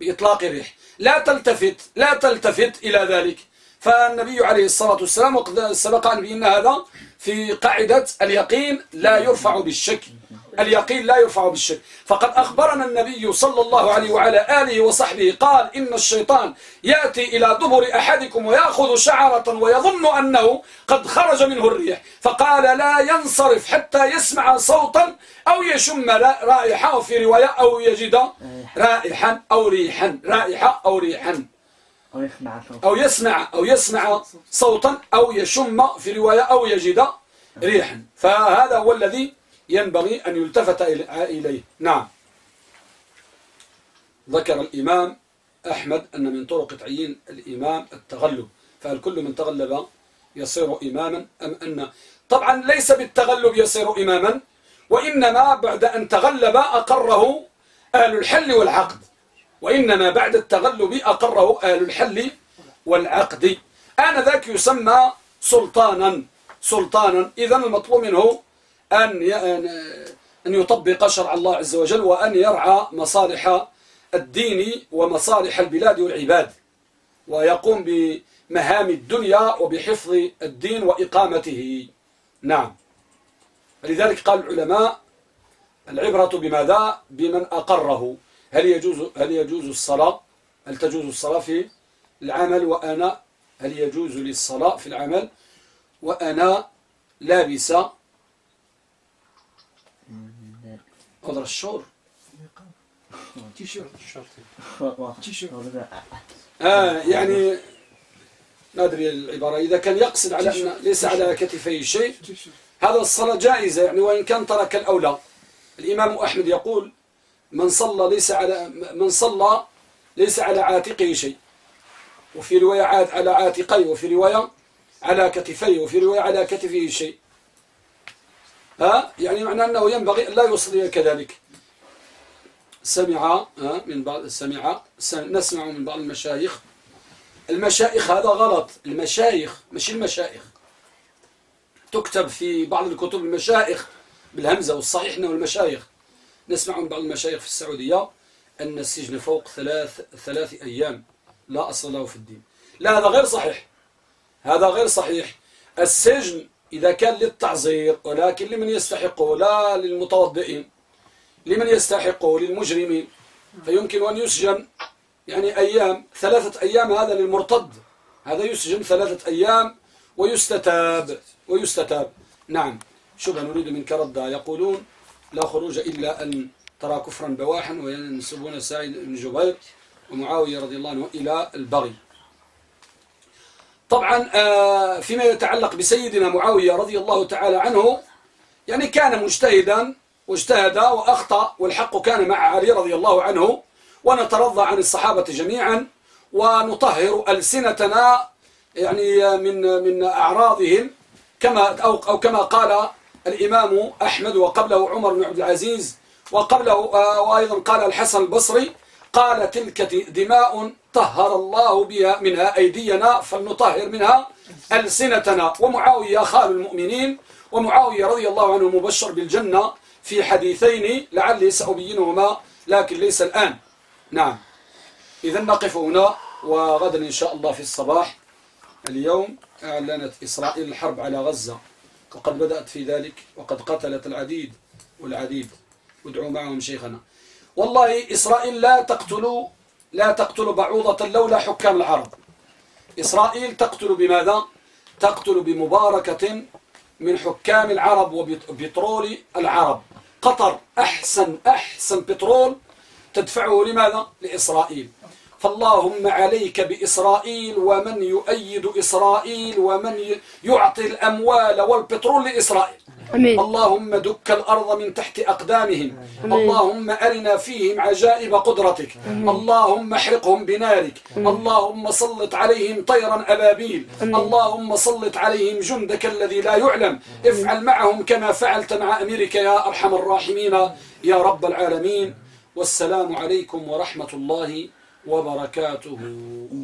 بإطلاق الريح. لا تلتفت لا تلتفت إلى ذلك. فالنبي عليه الصلاة والسلام سبق أن بأن هذا في قاعدة اليقين لا يرفع بالشك. اليقين لا يرفع بالشك. فقد أخبرنا النبي صلى الله عليه وعلى آله وصحبه قال إن الشيطان يأتي إلى دبر أحدكم ويأخذ شعرة ويظن أنه قد خرج منه الريح. فقال لا ينصرف حتى يسمع صوتا أو يشم رائحة في رواية أو يجد رائحا أو ريحا رائحة أو ريحا. أو يسمع صوت أو يسمع أو يسمع صوتا أو يشم في رواية أو يجد ريحا. فهذا هو الذي ينبغي أن يلتفت إليه. نعم. ذكر الإمام أحمد أن من طرق تعيين الإمام التغلب. فهل كل من تغلب يصير إماما أم أن؟ طبعا ليس بالتغلب يصير إماما وإنما بعد أن تغلب أقره أهل الحل والعقد. وإنما بعد التغلب أقره أهل الحل والعقد. آنذاك يسمى سلطانا. سلطانا. إذا المطلوب منه أن أن يطبق شرع الله عز وجل وأن يرعى مصالح الدين ومصالح البلاد والعباد. ويقوم بمهام الدنيا وبحفظ الدين وإقامته. نعم. لذلك قال العلماء العبرة بماذا؟ بمن أقره. هل يجوز هل يجوز الصلاة؟ هل تجوز الصلاة في العمل؟ وأنا هل يجوز للصلاة في العمل؟ وأنا لابس قدر الشور تيشيرت. تيشيرت. آه يعني ما أدري العبارة. إذا كان يقصد على أن ليس على كتفيه شيء هذا الصلاة جائزة يعني وإن كان ترك الأولى. الإمام أحمد يقول من صلى ليس على من صلى ليس على عاتقه شيء. وفي رواية عاد على عاتقيه وفي رواية على كتفيه وفي رواية على كتفه شيء. ها؟ يعني معنى أنه ينبغي أن لا يصلي كذلك. سمع من بعض سمع نسمع من بعض المشايخ. المشايخ هذا غلط. المشايخ مش المشايخ. تكتب في بعض الكتب المشايخ بالهمزة والصحيح أنه المشايخ. نسمع من بعض المشايخ في السعودية أن السجن فوق ثلاث ثلاث أيام. لا أصل له في الدين. لا هذا غير صحيح. هذا غير صحيح. السجن إذا كان للتعزير ولكن لمن يستحقه لا للمتوضئين لمن يستحقه للمجرمين. فيمكن أن يسجن يعني أيام ثلاثة أيام هذا للمرتد. هذا يسجن ثلاثة أيام ويستتاب ويستتاب. نعم. شبه نريد منك ردا. يقولون لا خروج إلا أن ترى كفرا بواحا وينسبون سعيد بن جبير ومعاوية رضي الله عنه إلى البغي. طبعا آه، فيما يتعلق بسيدنا معاوية رضي الله تعالى عنه يعني كان مجتهدا واجتهد وأخطأ والحق كان مع علي رضي الله عنه ونترضى عن الصحابة جميعا ونطهر ألسنتنا يعني من من أعراضهم كما أو, أو كما قال الإمام أحمد وقبله عمر بن عبد العزيز وقبله آه، وأيضا قال الحسن البصري قال تلك دماء طهر الله بها منها أيدينا فلنطهر منها ألسنتنا. ومعاوية خال المؤمنين ومعاوية رضي الله عنه مبشر بالجنة في حديثين لعلي سأبينهما لكن ليس الآن. نعم. إذا نقف هنا وغدا إن شاء الله في الصباح. اليوم أعلنت إسرائيل الحرب على غزة. وقد بدأت في ذلك وقد قتلت العديد والعديد. ودعوا معهم شيخنا. والله إسرائيل لا تقتل لا تقتل بعوضة لولا حكام العرب. إسرائيل تقتل بماذا؟ تقتل بمباركة من حكام العرب وبترول العرب. قطر أحسن أحسن بترول تدفعه لماذا؟ لإسرائيل. فاللهم عليك بإسرائيل ومن يؤيد إسرائيل ومن يعطي الأموال والبترول لإسرائيل. أمين. اللهم دك الأرض من تحت أقدامهم. اللهم أرنا فيهم عجائب قدرتك. اللهم احرقهم بنارك. اللهم سلط عليهم طيرا أبابيل. اللهم سلط عليهم جندك الذي لا يعلم. افعل معهم كما فعلت مع أمريكا يا أرحم الراحمين. يا رب العالمين. والسلام عليكم ورحمة الله وبركاته.